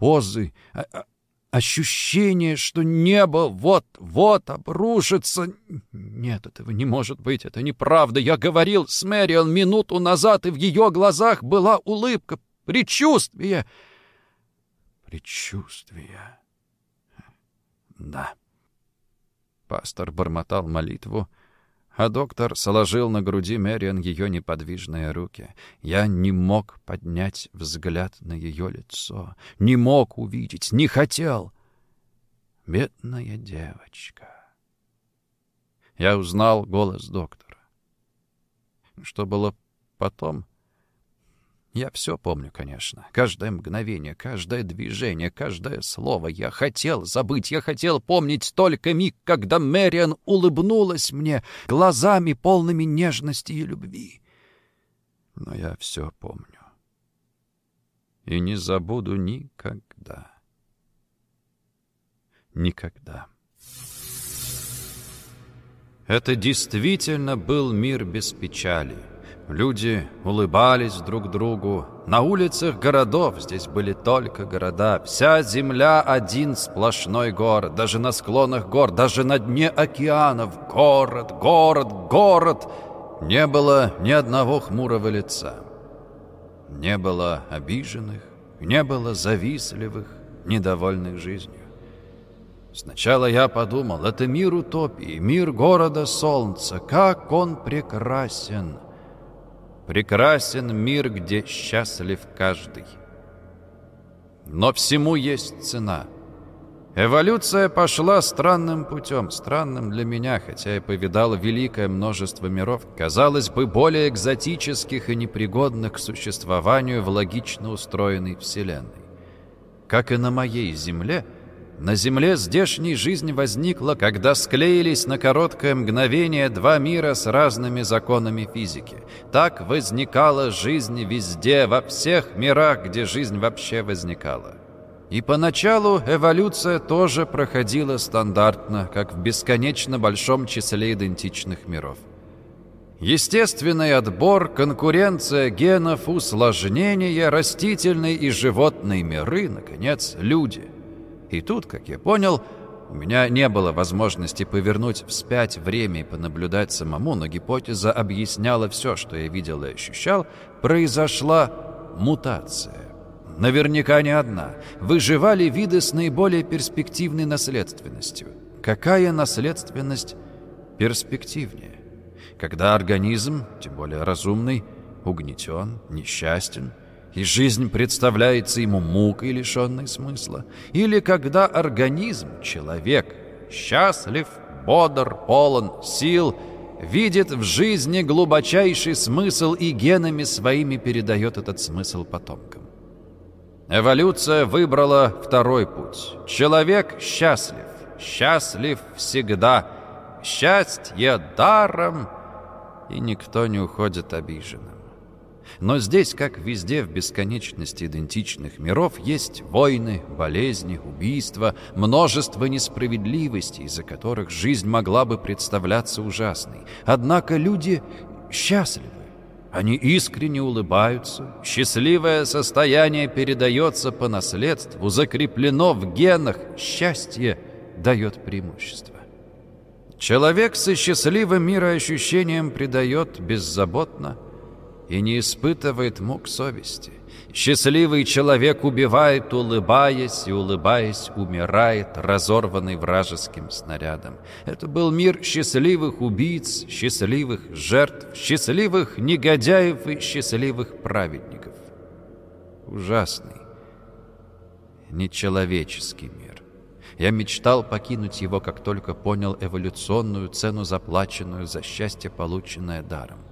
позы, а, а, ощущение, что небо вот-вот обрушится. Нет, этого не может быть, это неправда. Я говорил с Мэрион минуту назад, и в ее глазах была улыбка, предчувствие. Предчувствие. Да. Пастор бормотал молитву, а доктор сложил на груди Мэриан ее неподвижные руки. Я не мог поднять взгляд на ее лицо, не мог увидеть, не хотел. Бедная девочка. Я узнал голос доктора. Что было потом, я все помню, конечно. Каждое мгновение, каждое движение, каждое слово. Я хотел забыть, я хотел помнить только миг, когда Мэриан улыбнулась мне глазами, полными нежности и любви. Но я все помню. И не забуду никогда. Никогда. Это действительно был мир без печали. Люди улыбались друг другу. На улицах городов здесь были только города. Вся земля один сплошной город. Даже на склонах гор, даже на дне океанов. Город, город, город. Не было ни одного хмурого лица. Не было обиженных, не было завистливых, недовольных жизнью. Сначала я подумал, это мир утопии, мир города солнца, как он прекрасен. Прекрасен мир, где счастлив каждый. Но всему есть цена. Эволюция пошла странным путем, странным для меня, хотя я повидал великое множество миров, казалось бы, более экзотических и непригодных к существованию в логично устроенной Вселенной. Как и на моей Земле — на Земле здешней жизнь возникла, когда склеились на короткое мгновение два мира с разными законами физики. Так возникала жизнь везде, во всех мирах, где жизнь вообще возникала. И поначалу эволюция тоже проходила стандартно, как в бесконечно большом числе идентичных миров. Естественный отбор, конкуренция генов, усложнение, растительные и животные миры, наконец, люди – и тут, как я понял, у меня не было возможности повернуть вспять время и понаблюдать самому, но гипотеза объясняла все, что я видел и ощущал. Произошла мутация. Наверняка не одна. Выживали виды с наиболее перспективной наследственностью. Какая наследственность перспективнее? Когда организм, тем более разумный, угнетен, несчастен, и жизнь представляется ему мукой, лишенной смысла, или когда организм, человек, счастлив, бодр, полон сил видит в жизни глубочайший смысл и генами своими передает этот смысл потомкам. Эволюция выбрала второй путь. Человек счастлив, счастлив всегда, счастье даром, и никто не уходит обиженным. Но здесь, как везде в бесконечности идентичных миров, есть войны, болезни, убийства, множество несправедливостей, из-за которых жизнь могла бы представляться ужасной. Однако люди счастливы. Они искренне улыбаются, счастливое состояние передается по наследству, закреплено в генах, счастье дает преимущество. Человек со счастливым мироощущением предает беззаботно – и не испытывает мук совести. Счастливый человек убивает, улыбаясь, и, улыбаясь, умирает, разорванный вражеским снарядом. Это был мир счастливых убийц, счастливых жертв, счастливых негодяев и счастливых праведников. Ужасный, нечеловеческий мир. Я мечтал покинуть его, как только понял эволюционную цену, заплаченную за счастье, полученное даром.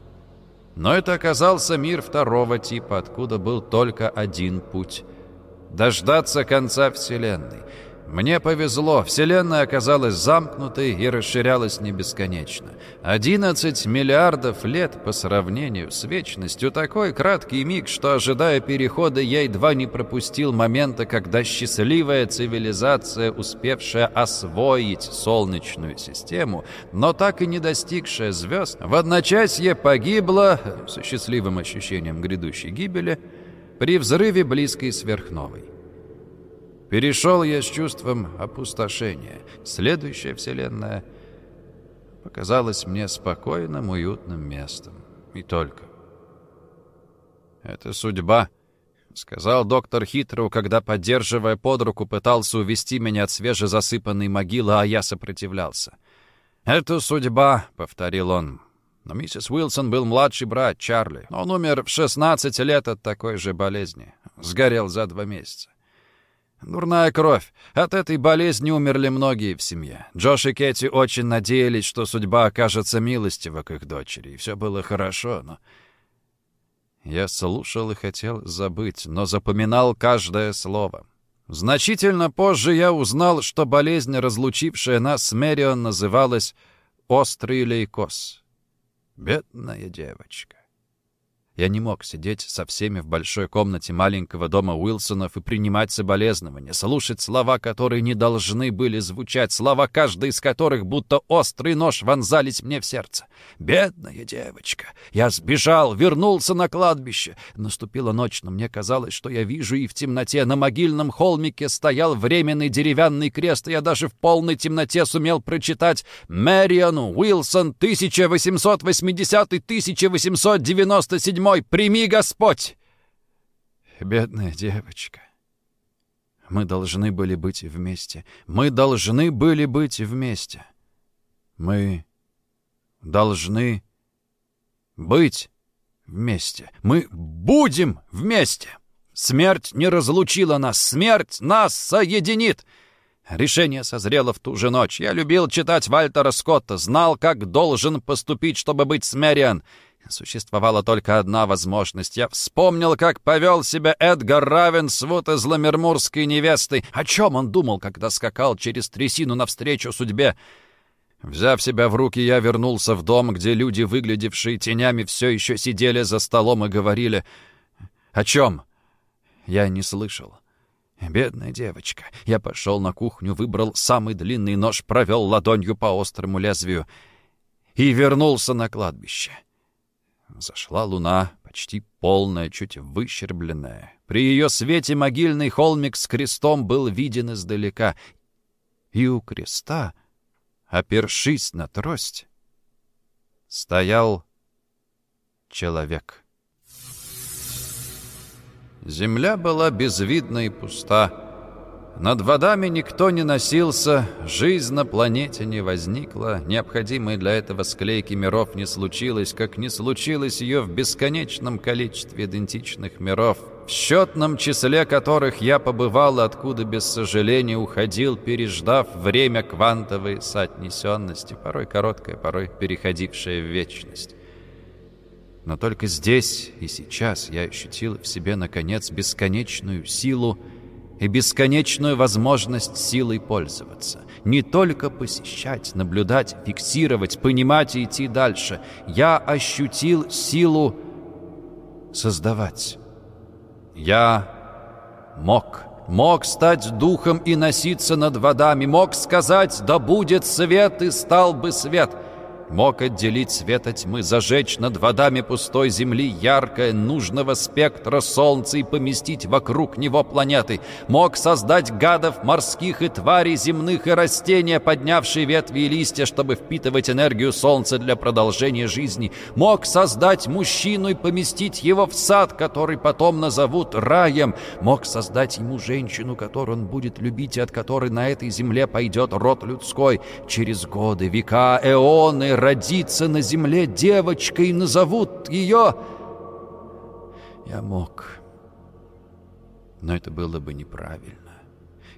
Но это оказался мир второго типа, откуда был только один путь — дождаться конца Вселенной. Мне повезло, Вселенная оказалась замкнутой и расширялась не бесконечно. 11 миллиардов лет по сравнению с вечностью такой краткий миг, что, ожидая перехода, я едва не пропустил момента, когда счастливая цивилизация, успевшая освоить Солнечную систему, но так и не достигшая звезд, в одночасье погибла, с счастливым ощущением грядущей гибели, при взрыве близкой сверхновой. Перешел я с чувством опустошения. Следующая вселенная показалась мне спокойным, уютным местом. И только. «Это судьба», — сказал доктор Хитроу, когда, поддерживая под руку, пытался увести меня от свежезасыпанной могилы, а я сопротивлялся. «Это судьба», — повторил он. Но миссис Уилсон был младший брат Чарли. Он умер в 16 лет от такой же болезни. Сгорел за два месяца. Дурная кровь. От этой болезни умерли многие в семье. Джош и Кэти очень надеялись, что судьба окажется милостива к их дочери, и все было хорошо, но... Я слушал и хотел забыть, но запоминал каждое слово. Значительно позже я узнал, что болезнь, разлучившая нас с Мэрион, называлась «острый лейкоз». Бедная девочка. Я не мог сидеть со всеми в большой комнате маленького дома Уилсонов и принимать соболезнования, слушать слова, которые не должны были звучать, слова, каждый из которых будто острый нож вонзались мне в сердце. «Бедная девочка!» Я сбежал, вернулся на кладбище. Наступила ночь, но мне казалось, что я вижу и в темноте. На могильном холмике стоял временный деревянный крест, и я даже в полной темноте сумел прочитать «Мэриан Уилсон, 1880-1897 мой, прими Господь!» Бедная девочка. Мы должны были быть вместе. Мы должны были быть вместе. Мы должны быть вместе. Мы будем вместе. Смерть не разлучила нас. Смерть нас соединит. Решение созрело в ту же ночь. Я любил читать Вальтера Скотта, знал, как должен поступить, чтобы быть с Мэриан. Существовала только одна возможность. Я вспомнил, как повел себя Эдгар Равенсвуд из Ламермурской невесты. О чем он думал, когда скакал через трясину навстречу судьбе? Взяв себя в руки, я вернулся в дом, где люди, выглядевшие тенями, все еще сидели за столом и говорили. «О чем?» Я не слышал. Бедная девочка. Я пошел на кухню, выбрал самый длинный нож, провел ладонью по острому лезвию и вернулся на кладбище. Зашла луна, почти полная, чуть выщербленная. При ее свете могильный холмик с крестом был виден издалека. И у креста, опершись на трость, стоял человек. Земля была безвидна и пуста. Над водами никто не носился, жизнь на планете не возникла, необходимой для этого склейки миров не случилось, как не случилось ее в бесконечном количестве идентичных миров, в счетном числе которых я побывал, откуда без сожаления уходил, переждав время квантовой соотнесенности, порой короткое, порой переходившее в вечность. Но только здесь и сейчас я ощутил в себе, наконец, бесконечную силу, и бесконечную возможность силой пользоваться. Не только посещать, наблюдать, фиксировать, понимать и идти дальше. Я ощутил силу создавать. Я мог. Мог стать духом и носиться над водами. Мог сказать «Да будет свет» и стал бы свет — мог отделить свет от тьмы, зажечь над водами пустой земли яркое, нужного спектра солнца и поместить вокруг него планеты, мог создать гадов морских и тварей земных и растения, поднявшие ветви и листья, чтобы впитывать энергию солнца для продолжения жизни, мог создать мужчину и поместить его в сад, который потом назовут раем, мог создать ему женщину, которую он будет любить и от которой на этой земле пойдет род людской. Через годы, века, эоны, родится на земле девочка и назовут ее... Я мог. Но это было бы неправильно.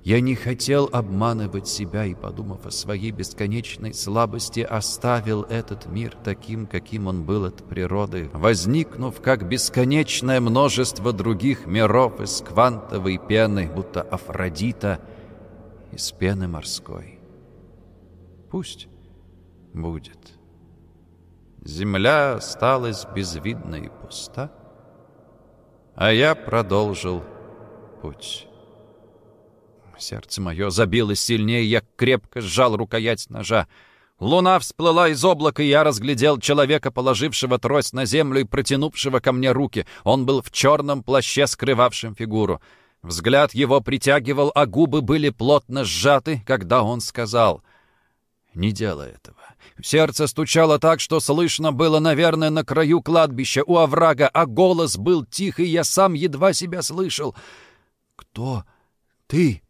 Я не хотел обманывать себя и, подумав о своей бесконечной слабости, оставил этот мир таким, каким он был от природы, возникнув как бесконечное множество других миров из квантовой пены, будто Афродита из пены морской. Пусть будет. Земля осталась безвидна и пуста, а я продолжил путь. Сердце мое забилось сильнее, я крепко сжал рукоять ножа. Луна всплыла из облака, и я разглядел человека, положившего трость на землю и протянувшего ко мне руки. Он был в черном плаще, скрывавшем фигуру. Взгляд его притягивал, а губы были плотно сжаты, когда он сказал «Не делай этого». Сердце стучало так, что слышно было, наверное, на краю кладбища у оврага, а голос был тихий, я сам едва себя слышал. «Кто ты?»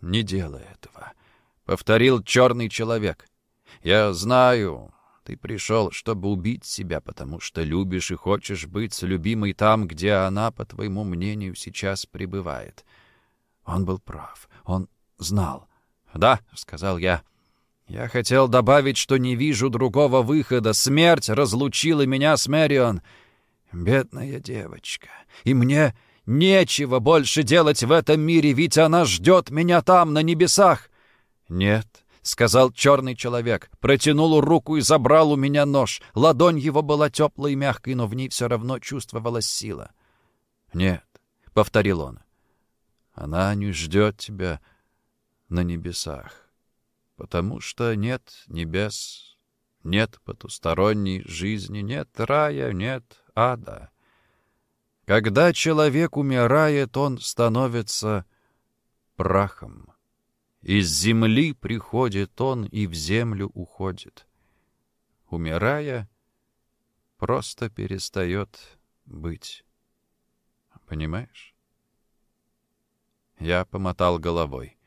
«Не делай этого», — повторил черный человек. «Я знаю, ты пришел, чтобы убить себя, потому что любишь и хочешь быть с любимой там, где она, по твоему мнению, сейчас пребывает». Он был прав, он знал. «Да», — сказал я, — я хотел добавить, что не вижу другого выхода. Смерть разлучила меня с Мэрион. Бедная девочка. И мне нечего больше делать в этом мире, ведь она ждет меня там, на небесах. Нет, — сказал черный человек, протянул руку и забрал у меня нож. Ладонь его была теплой и мягкой, но в ней все равно чувствовалась сила. «Нет», — повторил он, — «она не ждет тебя на небесах потому что нет небес, нет потусторонней жизни, нет рая, нет ада. Когда человек умирает, он становится прахом. Из земли приходит он и в землю уходит. Умирая, просто перестает быть. Понимаешь? Я помотал головой.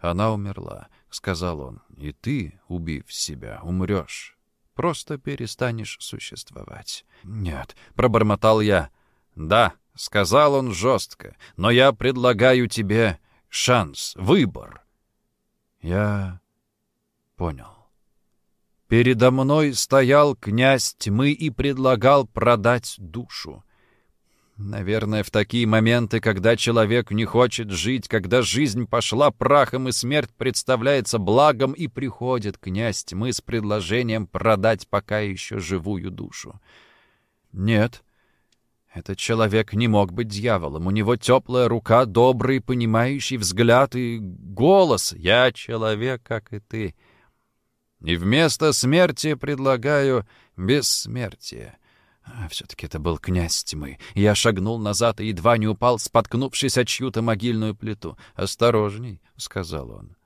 Она умерла, — сказал он, — и ты, убив себя, умрешь. Просто перестанешь существовать. Нет, — пробормотал я. Да, — сказал он жестко, — но я предлагаю тебе шанс, выбор. Я понял. Передо мной стоял князь тьмы и предлагал продать душу. Наверное, в такие моменты, когда человек не хочет жить, когда жизнь пошла прахом и смерть представляется благом, и приходит князь тьмы с предложением продать пока еще живую душу. Нет, этот человек не мог быть дьяволом. У него теплая рука, добрый, понимающий взгляд и голос. «Я человек, как и ты». И вместо смерти предлагаю бессмертие. А, Все-таки это был князь тьмы. Я шагнул назад и едва не упал, споткнувшись о чью-то могильную плиту. «Осторожней», — сказал он.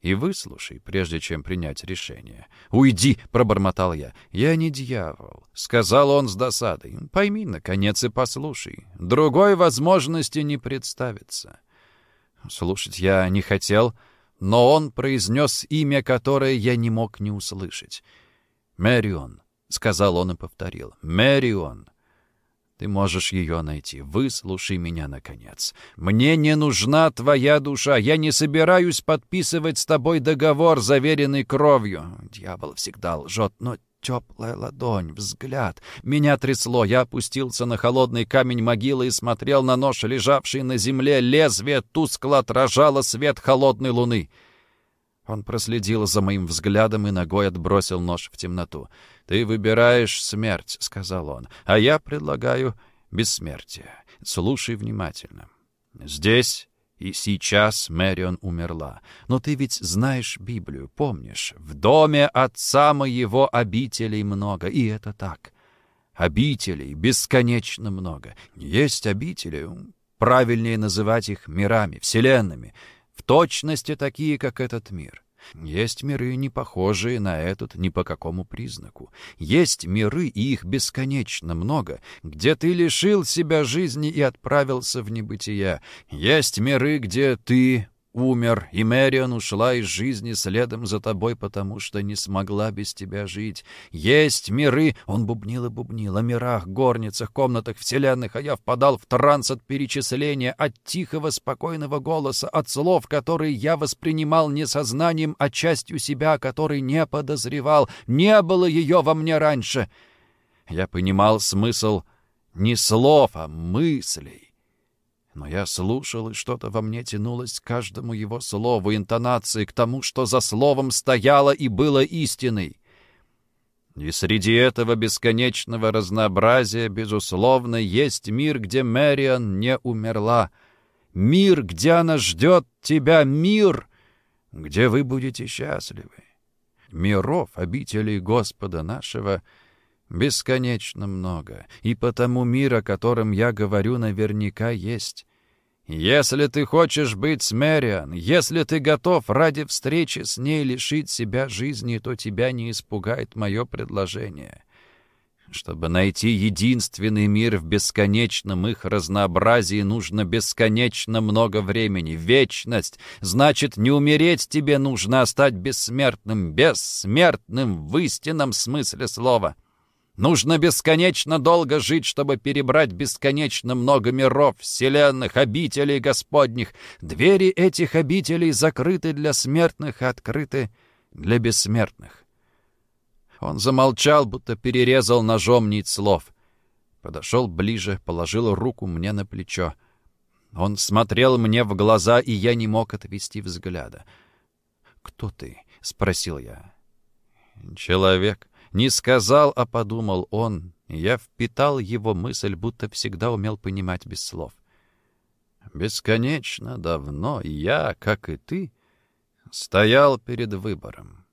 «И выслушай, прежде чем принять решение». «Уйди!» — пробормотал я. «Я не дьявол», — сказал он с досадой. «Пойми, наконец, и послушай. Другой возможности не представится». Слушать я не хотел, но он произнес имя, которое я не мог не услышать. «Мэрион», — сказал он и повторил, — «Мэрион». Ты можешь ее найти. Выслушай меня, наконец. Мне не нужна твоя душа. Я не собираюсь подписывать с тобой договор, заверенный кровью. Дьявол всегда лжет, но теплая ладонь, взгляд. Меня трясло. Я опустился на холодный камень могилы и смотрел на нож, лежавший на земле. Лезвие тускло отражало свет холодной луны. Он проследил за моим взглядом и ногой отбросил нож в темноту. «Ты выбираешь смерть», — сказал он, — «а я предлагаю бессмертие. Слушай внимательно. Здесь и сейчас Мэрион умерла. Но ты ведь знаешь Библию, помнишь? В доме отца моего обителей много, и это так. Обителей бесконечно много. Есть обители, правильнее называть их мирами, вселенными, в точности такие, как этот мир. Есть миры, не похожие на этот ни по какому признаку. Есть миры, и их бесконечно много, где ты лишил себя жизни и отправился в небытие. Есть миры, где ты умер, и Мэрион ушла из жизни следом за тобой, потому что не смогла без тебя жить. Есть миры, он бубнил и бубнил, о мирах, горницах, комнатах, вселенных, а я впадал в транс от перечисления, от тихого, спокойного голоса, от слов, которые я воспринимал не сознанием, а частью себя, который не подозревал. Не было ее во мне раньше. Я понимал смысл не слов, а мыслей. Но я слушал, и что-то во мне тянулось к каждому его слову, интонации, к тому, что за словом стояло и было истиной. И среди этого бесконечного разнообразия, безусловно, есть мир, где Мэриан не умерла. Мир, где она ждет тебя, мир, где вы будете счастливы. Миров, обителей Господа нашего, бесконечно много, и потому мир, о котором я говорю, наверняка есть. Если ты хочешь быть с Мэриан, если ты готов ради встречи с ней лишить себя жизни, то тебя не испугает мое предложение. Чтобы найти единственный мир в бесконечном их разнообразии, нужно бесконечно много времени. Вечность. Значит, не умереть тебе нужно, а стать бессмертным. Бессмертным в истинном смысле слова. Нужно бесконечно долго жить, чтобы перебрать бесконечно много миров, вселенных, обителей Господних. Двери этих обителей закрыты для смертных и открыты для бессмертных. Он замолчал, будто перерезал ножом нить слов. Подошел ближе, положил руку мне на плечо. Он смотрел мне в глаза, и я не мог отвести взгляда. «Кто ты?» — спросил я. «Человек», не сказал, а подумал он. Я впитал его мысль, будто всегда умел понимать без слов. Бесконечно давно я, как и ты, стоял перед выбором.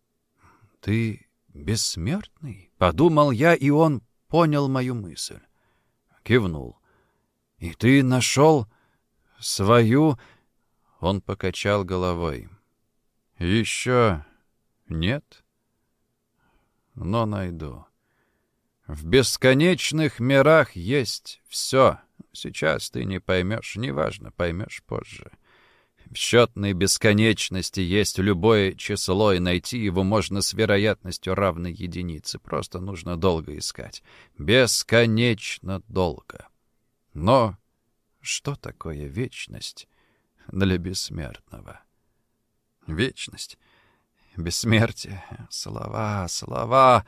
«Ты бессмертный?» — подумал я, и он понял мою мысль. Кивнул. «И ты нашел свою...» Он покачал головой. «Еще нет?» Но найду. В бесконечных мирах есть все. Сейчас ты не поймешь, неважно, поймешь позже. В счетной бесконечности есть любое число, и найти его можно с вероятностью равной единице. Просто нужно долго искать. Бесконечно долго. Но что такое вечность для бессмертного? Вечность бессмертие. Слова, слова.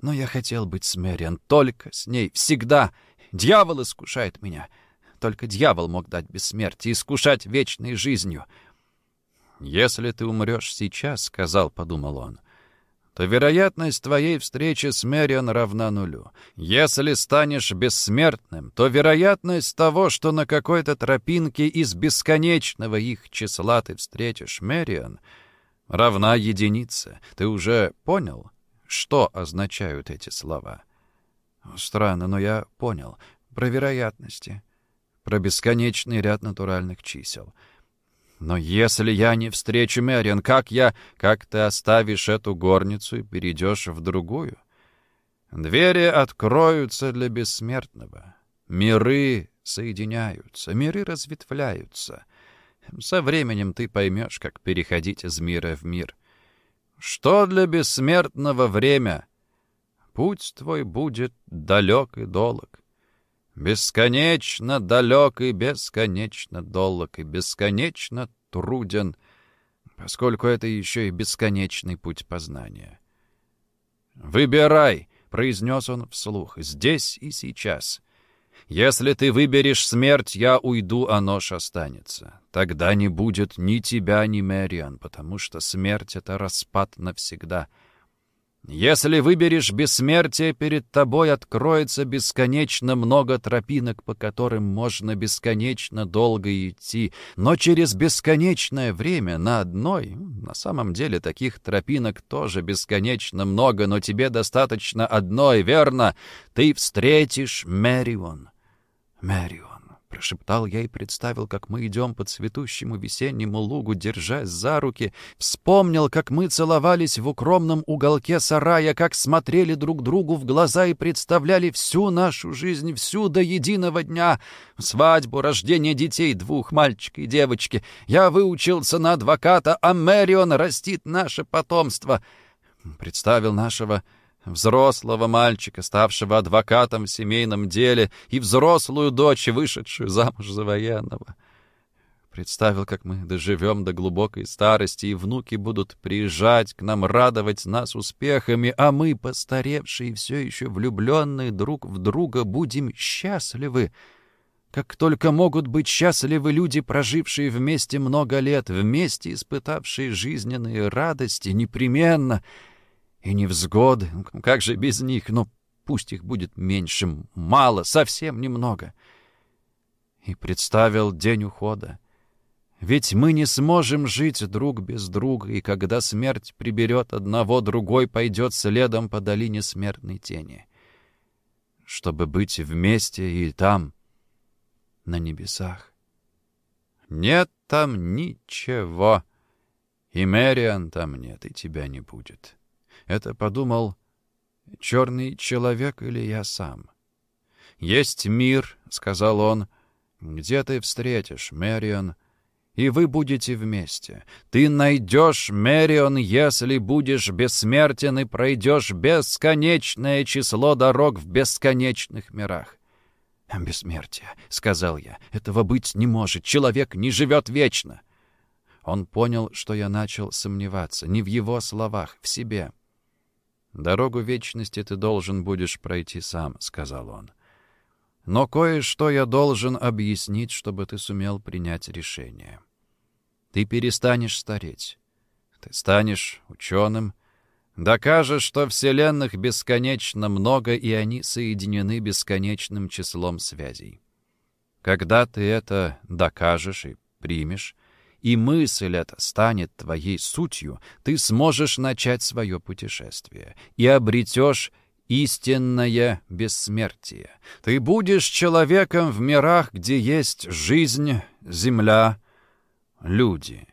Но я хотел быть с Мэриан, только с ней, всегда. Дьявол искушает меня. Только дьявол мог дать бессмертие, искушать вечной жизнью. «Если ты умрешь сейчас, — сказал, — подумал он, — то вероятность твоей встречи с Мэриан равна нулю. Если станешь бессмертным, то вероятность того, что на какой-то тропинке из бесконечного их числа ты встретишь Мэриан — равна единице. Ты уже понял, что означают эти слова? Странно, но я понял. Про вероятности. Про бесконечный ряд натуральных чисел. Но если я не встречу Мэриан, как я... Как ты оставишь эту горницу и перейдешь в другую? Двери откроются для бессмертного. Миры соединяются, миры разветвляются — Со временем ты поймешь, как переходить из мира в мир. Что для бессмертного время? Путь твой будет далек и долг. Бесконечно далек и бесконечно долг, и бесконечно труден, поскольку это еще и бесконечный путь познания. «Выбирай!» — произнес он вслух. «Здесь и сейчас. Если ты выберешь смерть, я уйду, а нож останется. Тогда не будет ни тебя, ни Мэриан, потому что смерть — это распад навсегда». Если выберешь бессмертие, перед тобой откроется бесконечно много тропинок, по которым можно бесконечно долго идти, но через бесконечное время на одной, на самом деле таких тропинок тоже бесконечно много, но тебе достаточно одной, верно? Ты встретишь Мэрион. Мэрион. Прошептал я и представил, как мы идем по цветущему весеннему лугу, держась за руки. Вспомнил, как мы целовались в укромном уголке сарая, как смотрели друг другу в глаза и представляли всю нашу жизнь, всю до единого дня. Свадьбу, рождение детей, двух, мальчика и девочки. Я выучился на адвоката, а Мэрион растит наше потомство. Представил нашего взрослого мальчика, ставшего адвокатом в семейном деле, и взрослую дочь, вышедшую замуж за военного. Представил, как мы доживем до глубокой старости, и внуки будут приезжать к нам, радовать нас успехами, а мы, постаревшие, все еще влюбленные друг в друга, будем счастливы, как только могут быть счастливы люди, прожившие вместе много лет, вместе испытавшие жизненные радости, непременно — и невзгоды. Как же без них? Ну, пусть их будет меньше, мало, совсем немного. И представил день ухода. Ведь мы не сможем жить друг без друга, и когда смерть приберет одного, другой пойдет следом по долине смертной тени. Чтобы быть вместе и там, на небесах. Нет там ничего, и Мэриан там нет, и тебя не будет. Это подумал черный человек или я сам. «Есть мир», — сказал он, — «где ты встретишь, Мэрион, и вы будете вместе. Ты найдешь, Мэрион, если будешь бессмертен и пройдешь бесконечное число дорог в бесконечных мирах». «Бессмертие», — сказал я, — «этого быть не может. Человек не живет вечно». Он понял, что я начал сомневаться не в его словах, в себе. «Дорогу вечности ты должен будешь пройти сам», — сказал он. «Но кое-что я должен объяснить, чтобы ты сумел принять решение. Ты перестанешь стареть. Ты станешь ученым, докажешь, что вселенных бесконечно много, и они соединены бесконечным числом связей. Когда ты это докажешь и примешь, и мысль эта станет твоей сутью, ты сможешь начать свое путешествие и обретешь истинное бессмертие. Ты будешь человеком в мирах, где есть жизнь, земля, люди.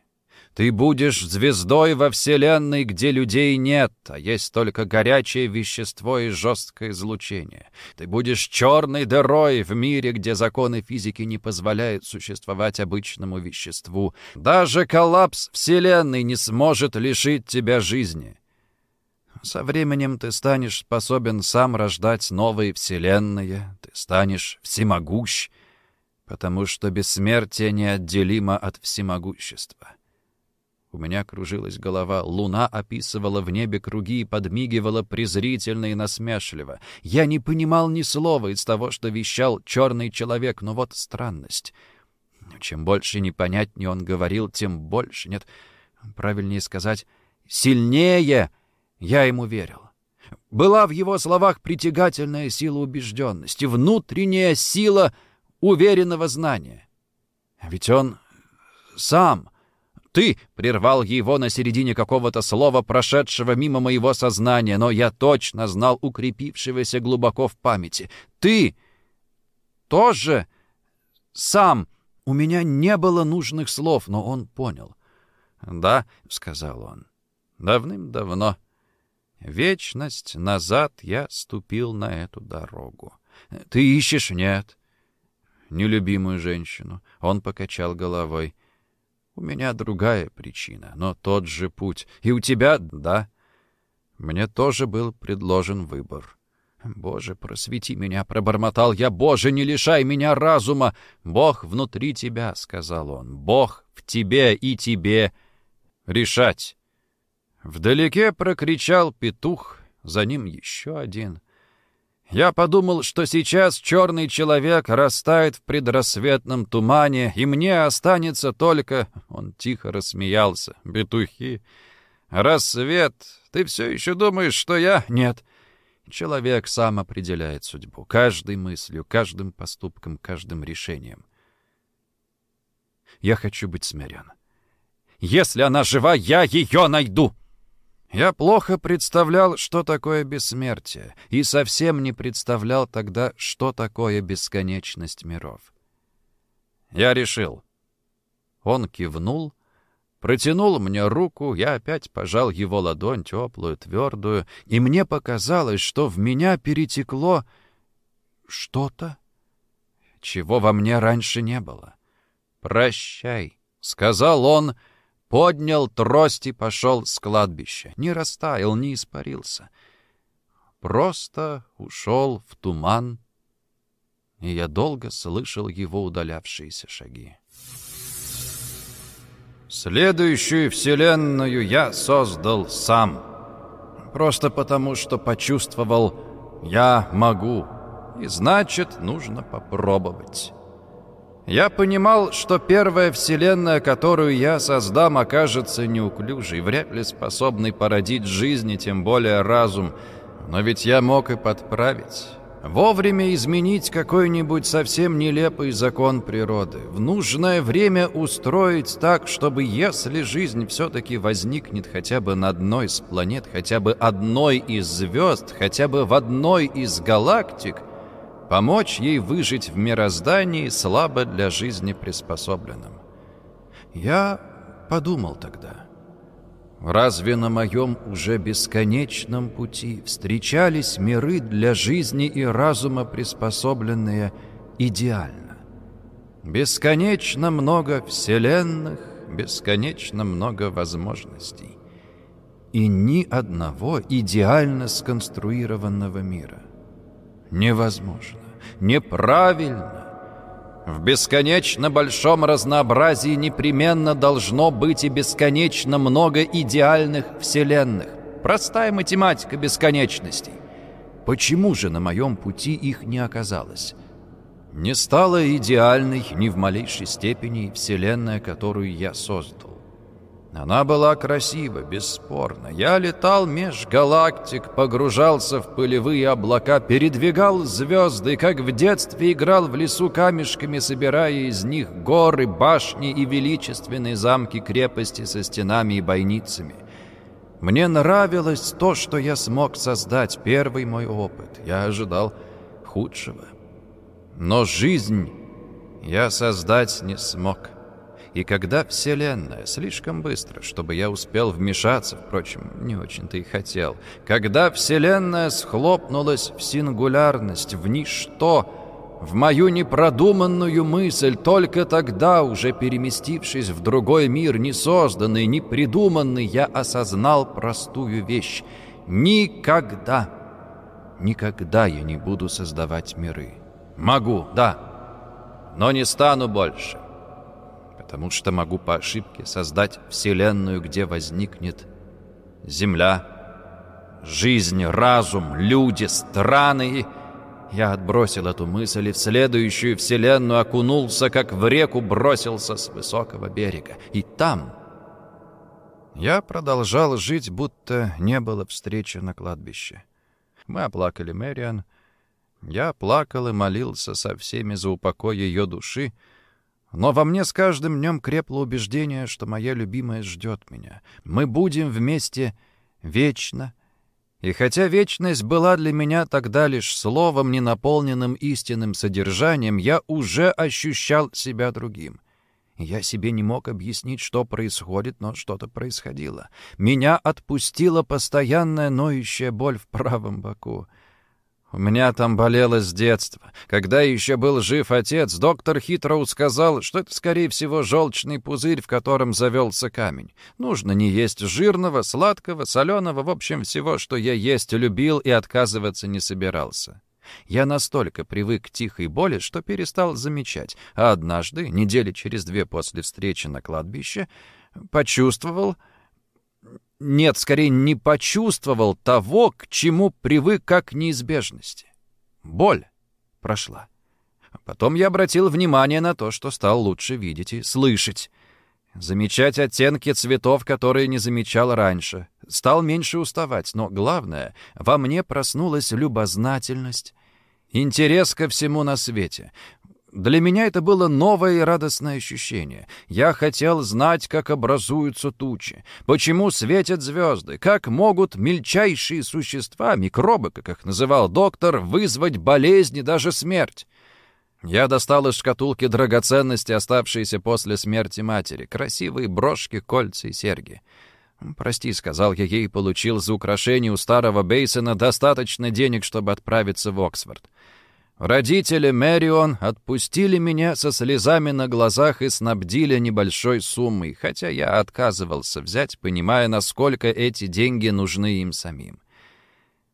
Ты будешь звездой во Вселенной, где людей нет, а есть только горячее вещество и жесткое излучение. Ты будешь черной дырой в мире, где законы физики не позволяют существовать обычному веществу. Даже коллапс Вселенной не сможет лишить тебя жизни. Со временем ты станешь способен сам рождать новые вселенные, ты станешь всемогущ, потому что бессмертие неотделимо от всемогущества. У меня кружилась голова, луна описывала в небе круги и подмигивала презрительно и насмешливо. Я не понимал ни слова из того, что вещал черный человек, но вот странность. Чем больше непонятнее он говорил, тем больше, нет, правильнее сказать, сильнее я ему верил. Была в его словах притягательная сила убежденности, внутренняя сила уверенного знания. Ведь он сам ты!» — прервал его на середине какого-то слова, прошедшего мимо моего сознания, но я точно знал укрепившегося глубоко в памяти. «Ты тоже сам!» У меня не было нужных слов, но он понял. «Да», — сказал он, — «давным-давно, вечность назад я ступил на эту дорогу. Ты ищешь? Нет. Нелюбимую женщину». Он покачал головой. У меня другая причина, но тот же путь. И у тебя, да. Мне тоже был предложен выбор. «Боже, просвети меня!» — пробормотал я. «Боже, не лишай меня разума! Бог внутри тебя!» — сказал он. «Бог в тебе и тебе решать!» Вдалеке прокричал петух, за ним еще один. Я подумал, что сейчас черный человек растает в предрассветном тумане, и мне останется только... Он тихо рассмеялся. «Петухи! Рассвет! Ты все еще думаешь, что я...» «Нет!» Человек сам определяет судьбу, каждой мыслью, каждым поступком, каждым решением. Я хочу быть смирен. Если она жива, я ее найду!» Я плохо представлял, что такое бессмертие, и совсем не представлял тогда, что такое бесконечность миров. Я решил. Он кивнул, протянул мне руку, я опять пожал его ладонь, теплую, твердую, и мне показалось, что в меня перетекло что-то, чего во мне раньше не было. «Прощай», — сказал он, — поднял трость и пошел с кладбища. Не растаял, не испарился. Просто ушел в туман, и я долго слышал его удалявшиеся шаги. Следующую вселенную я создал сам. Просто потому, что почувствовал, я могу, и значит, нужно попробовать. Я понимал, что первая вселенная, которую я создам, окажется неуклюжей, вряд ли способной породить жизнь тем более разум. Но ведь я мог и подправить. Вовремя изменить какой-нибудь совсем нелепый закон природы. В нужное время устроить так, чтобы если жизнь все-таки возникнет хотя бы на одной из планет, хотя бы одной из звезд, хотя бы в одной из галактик – помочь ей выжить в мироздании, слабо для жизни приспособленным. Я подумал тогда, разве на моем уже бесконечном пути встречались миры для жизни и разума приспособленные идеально? Бесконечно много вселенных, бесконечно много возможностей. И ни одного идеально сконструированного мира — невозможно, неправильно. В бесконечно большом разнообразии непременно должно быть и бесконечно много идеальных вселенных. Простая математика бесконечностей. Почему же на моем пути их не оказалось? Не стала идеальной ни в малейшей степени вселенная, которую я создал. Она была красива, бесспорно. Я летал меж галактик, погружался в пылевые облака, передвигал звезды, как в детстве играл в лесу камешками, собирая из них горы, башни и величественные замки-крепости со стенами и бойницами. Мне нравилось то, что я смог создать, первый мой опыт. Я ожидал худшего. Но жизнь я создать не смог. И когда Вселенная, слишком быстро, чтобы я успел вмешаться, впрочем, не очень-то и хотел, когда Вселенная схлопнулась в сингулярность, в ничто, в мою непродуманную мысль, только тогда, уже переместившись в другой мир, не созданный, не придуманный, я осознал простую вещь. Никогда, никогда я не буду создавать миры. Могу, да, но не стану больше потому что могу по ошибке создать вселенную, где возникнет земля, жизнь, разум, люди, страны. Я отбросил эту мысль и в следующую вселенную окунулся, как в реку бросился с высокого берега. И там я продолжал жить, будто не было встречи на кладбище. Мы оплакали Мэриан. Я плакал и молился со всеми за упокой ее души, но во мне с каждым днем крепло убеждение, что моя любимая ждет меня. Мы будем вместе вечно. И хотя вечность была для меня тогда лишь словом, не наполненным истинным содержанием, я уже ощущал себя другим. Я себе не мог объяснить, что происходит, но что-то происходило. Меня отпустила постоянная ноющая боль в правом боку. У меня там болело с детства. Когда еще был жив отец, доктор Хитроу сказал, что это, скорее всего, желчный пузырь, в котором завелся камень. Нужно не есть жирного, сладкого, соленого, в общем, всего, что я есть любил и отказываться не собирался. Я настолько привык к тихой боли, что перестал замечать, а однажды, недели через две после встречи на кладбище, почувствовал... Нет, скорее, не почувствовал того, к чему привык как неизбежности. Боль прошла. Потом я обратил внимание на то, что стал лучше видеть и слышать. Замечать оттенки цветов, которые не замечал раньше. Стал меньше уставать, но главное, во мне проснулась любознательность, интерес ко всему на свете. Для меня это было новое и радостное ощущение. Я хотел знать, как образуются тучи, почему светят звезды, как могут мельчайшие существа, микробы, как их называл доктор, вызвать болезни, даже смерть. Я достал из шкатулки драгоценности, оставшиеся после смерти матери, красивые брошки, кольца и серьги. «Прости», — сказал я ей, получил за украшение у старого Бейсона достаточно денег, чтобы отправиться в Оксфорд. Родители Мэрион отпустили меня со слезами на глазах и снабдили небольшой суммой, хотя я отказывался взять, понимая, насколько эти деньги нужны им самим.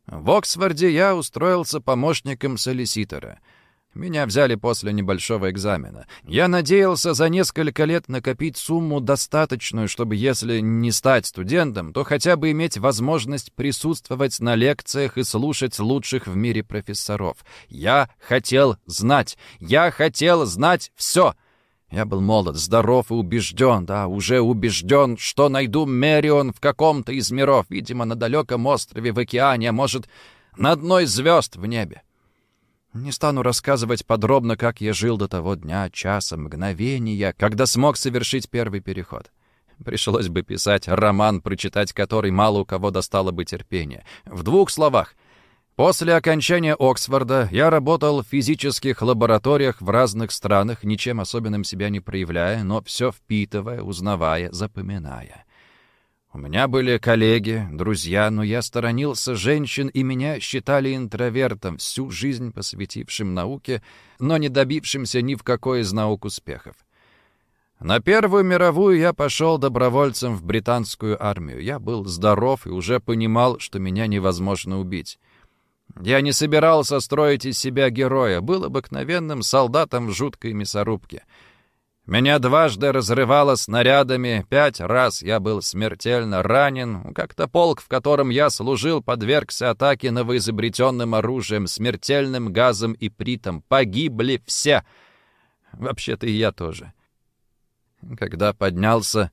В Оксфорде я устроился помощником солиситора — меня взяли после небольшого экзамена. Я надеялся за несколько лет накопить сумму достаточную, чтобы, если не стать студентом, то хотя бы иметь возможность присутствовать на лекциях и слушать лучших в мире профессоров. Я хотел знать. Я хотел знать все. Я был молод, здоров и убежден, да, уже убежден, что найду Мерион в каком-то из миров, видимо, на далеком острове в океане, а может, на одной звезд в небе. Не стану рассказывать подробно, как я жил до того дня, часа, мгновения, когда смог совершить первый переход. Пришлось бы писать роман, прочитать который мало у кого достало бы терпения. В двух словах. После окончания Оксфорда я работал в физических лабораториях в разных странах, ничем особенным себя не проявляя, но все впитывая, узнавая, запоминая. У меня были коллеги, друзья, но я сторонился женщин, и меня считали интровертом, всю жизнь посвятившим науке, но не добившимся ни в какой из наук успехов. На Первую мировую я пошел добровольцем в британскую армию. Я был здоров и уже понимал, что меня невозможно убить. Я не собирался строить из себя героя, был обыкновенным солдатом в жуткой мясорубке — меня дважды разрывало снарядами, пять раз я был смертельно ранен. Как-то полк, в котором я служил, подвергся атаке новоизобретенным оружием, смертельным газом и притом. Погибли все. Вообще-то и я тоже. Когда поднялся,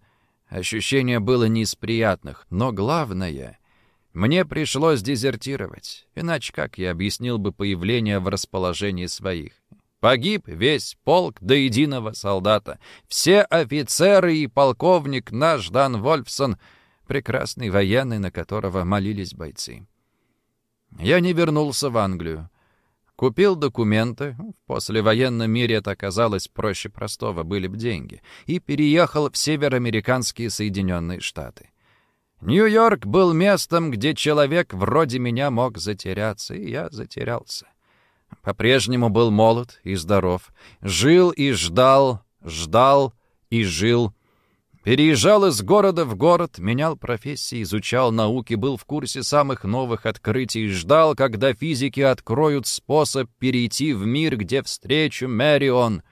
ощущение было не из приятных, но главное — мне пришлось дезертировать, иначе как я объяснил бы появление в расположении своих? Погиб весь полк до единого солдата. Все офицеры и полковник наш Дан Вольфсон, прекрасный военный, на которого молились бойцы. Я не вернулся в Англию. Купил документы, в послевоенном мире это оказалось проще простого, были бы деньги, и переехал в североамериканские Соединенные Штаты. Нью-Йорк был местом, где человек вроде меня мог затеряться, и я затерялся. По-прежнему был молод и здоров. Жил и ждал, ждал и жил. Переезжал из города в город, менял профессии, изучал науки, был в курсе самых новых открытий, ждал, когда физики откроют способ перейти в мир, где встречу Мэрион.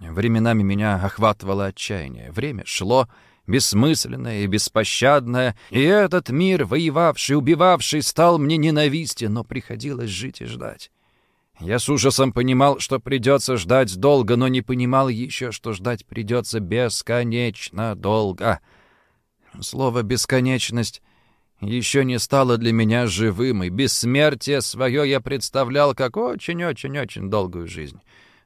Временами меня охватывало отчаяние. Время шло, бессмысленное и беспощадное, и этот мир, воевавший, убивавший, стал мне ненавистен, но приходилось жить и ждать. Я с ужасом понимал, что придется ждать долго, но не понимал еще, что ждать придется бесконечно долго. Слово «бесконечность» еще не стало для меня живым, и бессмертие свое я представлял как очень-очень-очень долгую жизнь.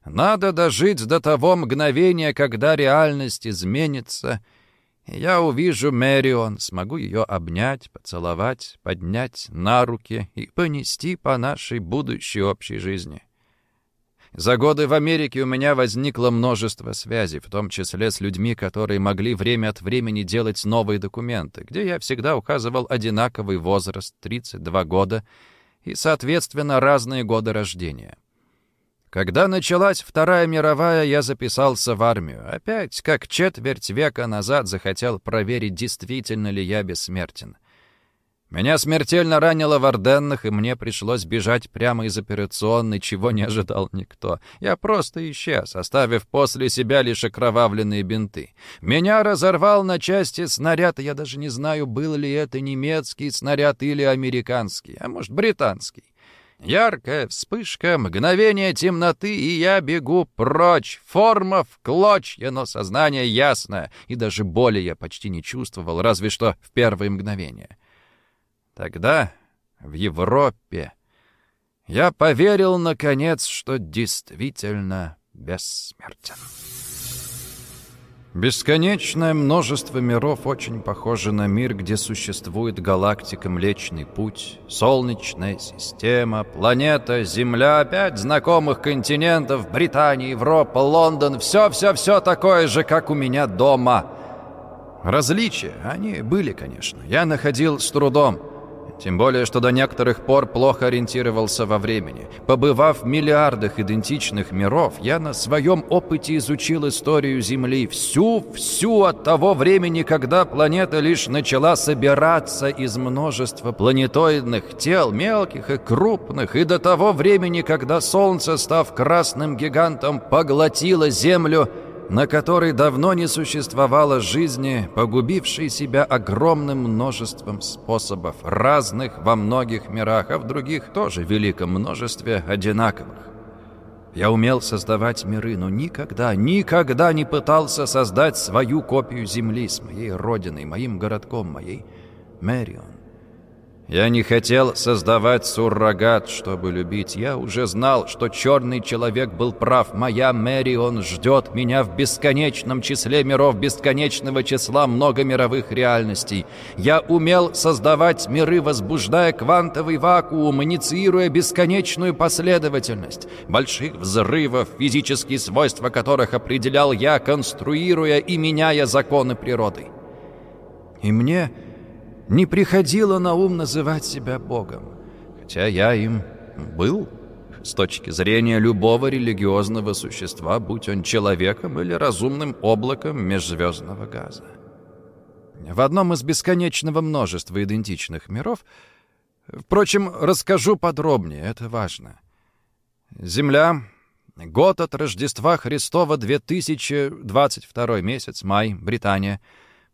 Надо дожить до того мгновения, когда реальность изменится — я увижу Мэрион, смогу ее обнять, поцеловать, поднять на руки и понести по нашей будущей общей жизни. За годы в Америке у меня возникло множество связей, в том числе с людьми, которые могли время от времени делать новые документы, где я всегда указывал одинаковый возраст — 32 года, и, соответственно, разные годы рождения. Когда началась Вторая мировая, я записался в армию. Опять, как четверть века назад, захотел проверить, действительно ли я бессмертен. Меня смертельно ранило в Орденнах, и мне пришлось бежать прямо из операционной, чего не ожидал никто. Я просто исчез, оставив после себя лишь окровавленные бинты. Меня разорвал на части снаряд, и я даже не знаю, был ли это немецкий снаряд или американский, а может, британский. Яркая вспышка, мгновение темноты, и я бегу прочь. Форма в клочья, но сознание ясное, и даже боли я почти не чувствовал, разве что в первые мгновения. Тогда, в Европе, я поверил, наконец, что действительно бессмертен. Бесконечное множество миров очень похоже на мир, где существует галактика Млечный Путь, Солнечная система, планета, Земля, пять знакомых континентов, Британия, Европа, Лондон, все-все-все такое же, как у меня дома. Различия, они были, конечно, я находил с трудом. Тем более, что до некоторых пор плохо ориентировался во времени. Побывав в миллиардах идентичных миров, я на своем опыте изучил историю Земли. Всю-всю от того времени, когда планета лишь начала собираться из множества планетоидных тел, мелких и крупных, и до того времени, когда Солнце, став красным гигантом, поглотило Землю – на которой давно не существовало жизни, погубившей себя огромным множеством способов, разных во многих мирах, а в других тоже великом множестве одинаковых. Я умел создавать миры, но никогда, никогда не пытался создать свою копию Земли с моей родиной, моим городком, моей Мэрион. Я не хотел создавать суррогат, чтобы любить. Я уже знал, что черный человек был прав. Моя Мэри, он ждет меня в бесконечном числе миров, бесконечного числа многомировых реальностей. Я умел создавать миры, возбуждая квантовый вакуум, инициируя бесконечную последовательность. Больших взрывов, физические свойства которых определял я, конструируя и меняя законы природы. И мне не приходило на ум называть себя Богом, хотя я им был с точки зрения любого религиозного существа, будь он человеком или разумным облаком межзвездного газа. В одном из бесконечного множества идентичных миров, впрочем, расскажу подробнее, это важно. Земля, год от Рождества Христова, 2022 месяц, май, Британия,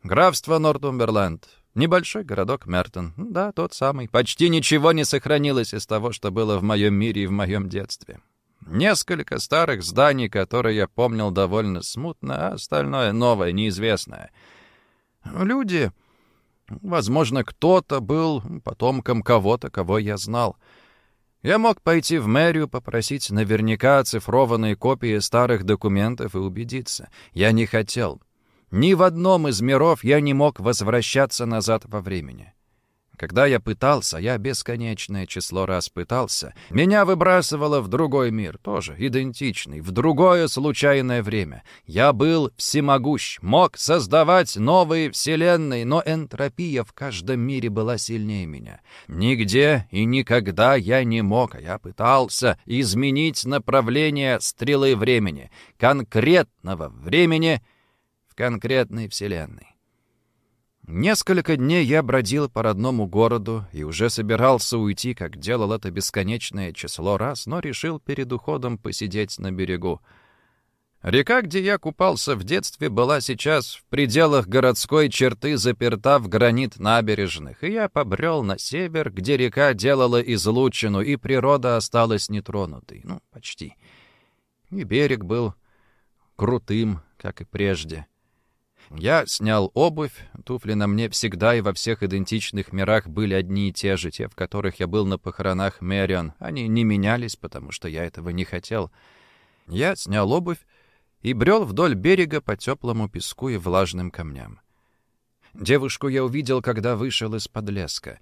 графство Нортумберленд, Небольшой городок Мертон. Да, тот самый. Почти ничего не сохранилось из того, что было в моем мире и в моем детстве. Несколько старых зданий, которые я помнил довольно смутно, а остальное новое, неизвестное. Люди... Возможно, кто-то был потомком кого-то, кого я знал. Я мог пойти в мэрию, попросить наверняка оцифрованные копии старых документов и убедиться. Я не хотел. Ни в одном из миров я не мог возвращаться назад во времени. Когда я пытался, я бесконечное число раз пытался, меня выбрасывало в другой мир, тоже идентичный, в другое случайное время. Я был всемогущ, мог создавать новые вселенные, но энтропия в каждом мире была сильнее меня. Нигде и никогда я не мог, а я пытался изменить направление стрелы времени, конкретного времени — конкретной вселенной. Несколько дней я бродил по родному городу и уже собирался уйти, как делал это бесконечное число раз, но решил перед уходом посидеть на берегу. Река, где я купался в детстве, была сейчас в пределах городской черты заперта в гранит набережных, и я побрел на север, где река делала излучину, и природа осталась нетронутой. Ну, почти. И берег был крутым, как и прежде. Я снял обувь, туфли на мне всегда и во всех идентичных мирах были одни и те же, те, в которых я был на похоронах Мэрион. Они не менялись, потому что я этого не хотел. Я снял обувь и брел вдоль берега по теплому песку и влажным камням. Девушку я увидел, когда вышел из-под леска.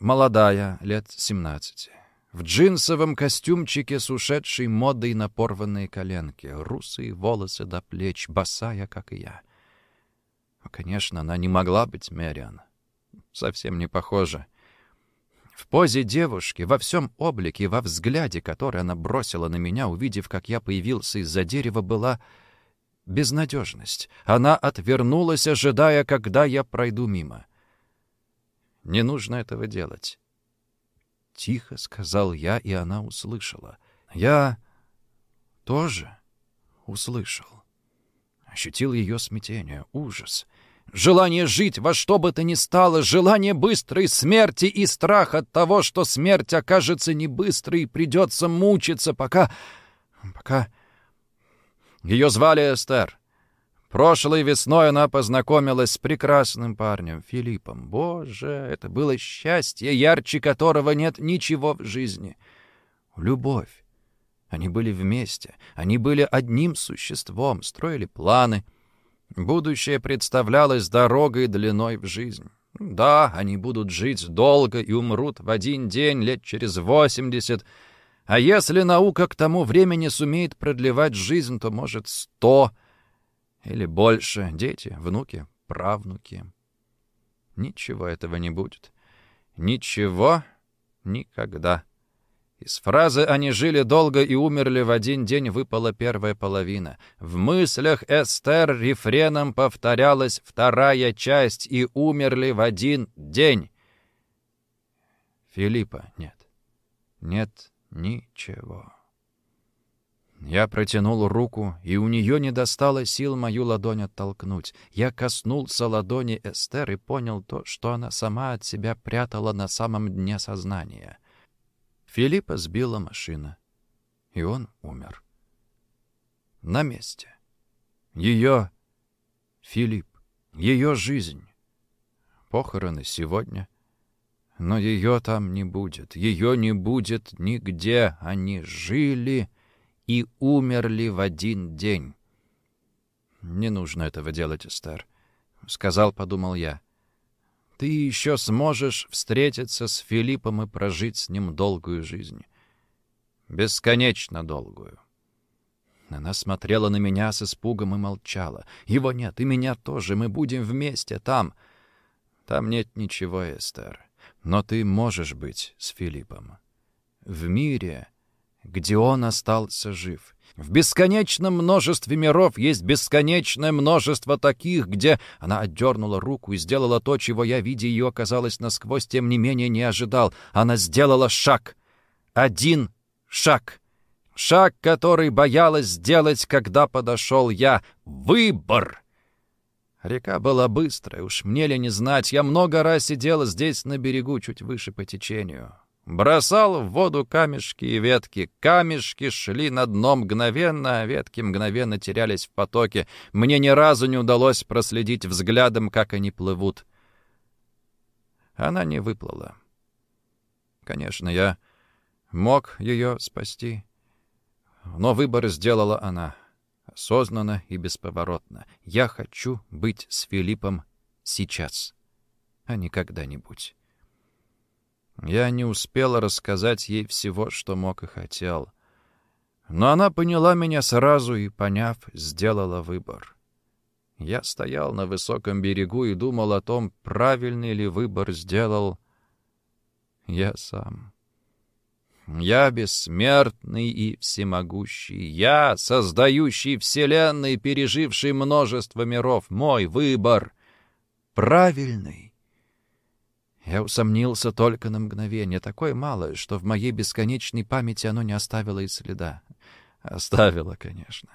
Молодая, лет семнадцати. В джинсовом костюмчике с ушедшей модой на порванные коленки, русые волосы до плеч, босая, как и я. Конечно, она не могла быть Мэриан. Совсем не похожа. В позе девушки, во всем облике, во взгляде, который она бросила на меня, увидев, как я появился из-за дерева, была безнадежность. Она отвернулась, ожидая, когда я пройду мимо. Не нужно этого делать. Тихо сказал я, и она услышала. Я тоже услышал. Ощутил ее смятение, ужас. Желание жить во что бы то ни стало, желание быстрой смерти и страх от того, что смерть окажется не быстрой и придется мучиться, пока... пока... Ее звали Эстер. Прошлой весной она познакомилась с прекрасным парнем, Филиппом. Боже, это было счастье, ярче которого нет ничего в жизни. Любовь. Они были вместе, они были одним существом, строили планы. Будущее представлялось дорогой длиной в жизнь. Да, они будут жить долго и умрут в один день лет через восемьдесят, а если наука к тому времени сумеет продлевать жизнь, то, может, сто или больше. Дети, внуки, правнуки. Ничего этого не будет. Ничего никогда. Из фразы «они жили долго и умерли в один день» выпала первая половина. В мыслях Эстер рефреном повторялась вторая часть «и умерли в один день». Филиппа нет. Нет Ничего. Я протянул руку, и у нее не достало сил мою ладонь оттолкнуть. Я коснулся ладони Эстер и понял то, что она сама от себя прятала на самом дне сознания. Филиппа сбила машина, и он умер. На месте. Ее, Филипп, ее жизнь. Похороны сегодня, но ее там не будет, ее не будет нигде. Они жили и умерли в один день. «Не нужно этого делать, Эстер», — сказал, подумал я. «Ты еще сможешь встретиться с Филиппом и прожить с ним долгую жизнь. Бесконечно долгую». Она смотрела на меня с испугом и молчала. «Его нет, и меня тоже. Мы будем вместе там». «Там нет ничего, Эстер. Но ты можешь быть с Филиппом. В мире, где он остался жив. В бесконечном множестве миров есть бесконечное множество таких, где она отдернула руку и сделала то, чего я, видя ее, оказалось насквозь, тем не менее не ожидал. Она сделала шаг. Один шаг. Шаг, который боялась сделать, когда подошел я. Выбор! Река была быстрая, уж мне ли не знать. Я много раз сидел здесь на берегу, чуть выше по течению. Бросал в воду камешки и ветки. Камешки шли на дно мгновенно, а ветки мгновенно терялись в потоке. Мне ни разу не удалось проследить взглядом, как они плывут. Она не выплыла. Конечно, я мог ее спасти, но выбор сделала она осознанно и бесповоротно. Я хочу быть с Филиппом сейчас, а не когда-нибудь. Я не успел рассказать ей всего, что мог и хотел. Но она поняла меня сразу и, поняв, сделала выбор. Я стоял на высоком берегу и думал о том, правильный ли выбор сделал я сам. Я бессмертный и всемогущий. Я, создающий вселенной, переживший множество миров. Мой выбор правильный. Я усомнился только на мгновение, такое малое, что в моей бесконечной памяти оно не оставило и следа. Оставило, конечно.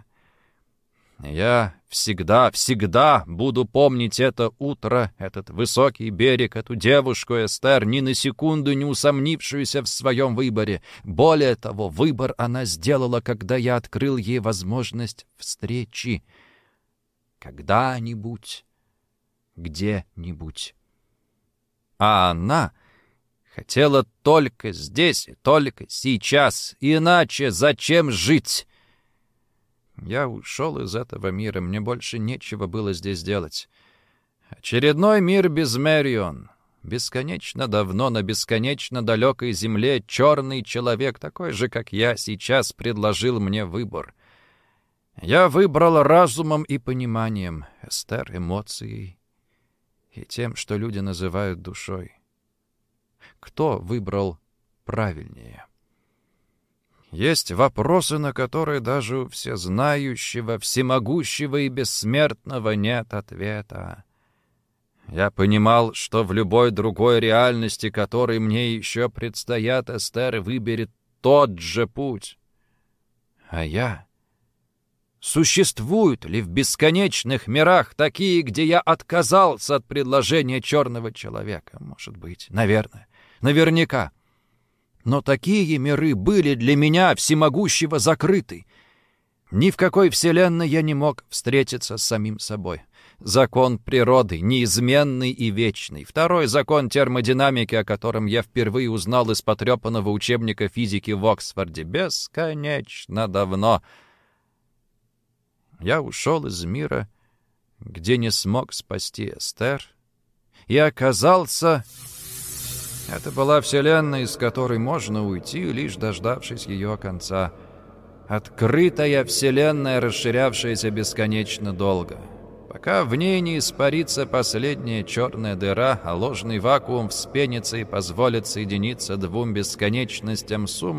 Я всегда, всегда буду помнить это утро, этот высокий берег, эту девушку Эстер, ни на секунду не усомнившуюся в своем выборе. Более того, выбор она сделала, когда я открыл ей возможность встречи. Когда-нибудь, где-нибудь. А она хотела только здесь и только сейчас. Иначе зачем жить? Я ушел из этого мира, мне больше нечего было здесь делать. Очередной мир без Мэрион. Бесконечно давно на бесконечно далекой земле черный человек, такой же, как я, сейчас предложил мне выбор. Я выбрал разумом и пониманием, Эстер — эмоцией и тем, что люди называют душой. кто выбрал правильнее. Есть вопросы, на которые даже у всезнающего, всемогущего и бессмертного нет ответа. Я понимал, что в любой другой реальности, которой мне еще предстоят, Эстер выберет тот же путь. А я... Существуют ли в бесконечных мирах такие, где я отказался от предложения черного человека? Может быть, наверное, наверняка. Но такие миры были для меня всемогущего закрыты. Ни в какой вселенной я не мог встретиться с самим собой. Закон природы, неизменный и вечный. Второй закон термодинамики, о котором я впервые узнал из потрепанного учебника физики в Оксфорде. Бесконечно давно. Я ушел из мира, где не смог спасти Эстер, и оказался это была вселенная, из которой можно уйти, лишь дождавшись ее конца. Открытая вселенная, расширявшаяся бесконечно долго. Пока в ней не испарится последняя черная дыра, а ложный вакуум вспенится и позволит соединиться двум бесконечностям, сумма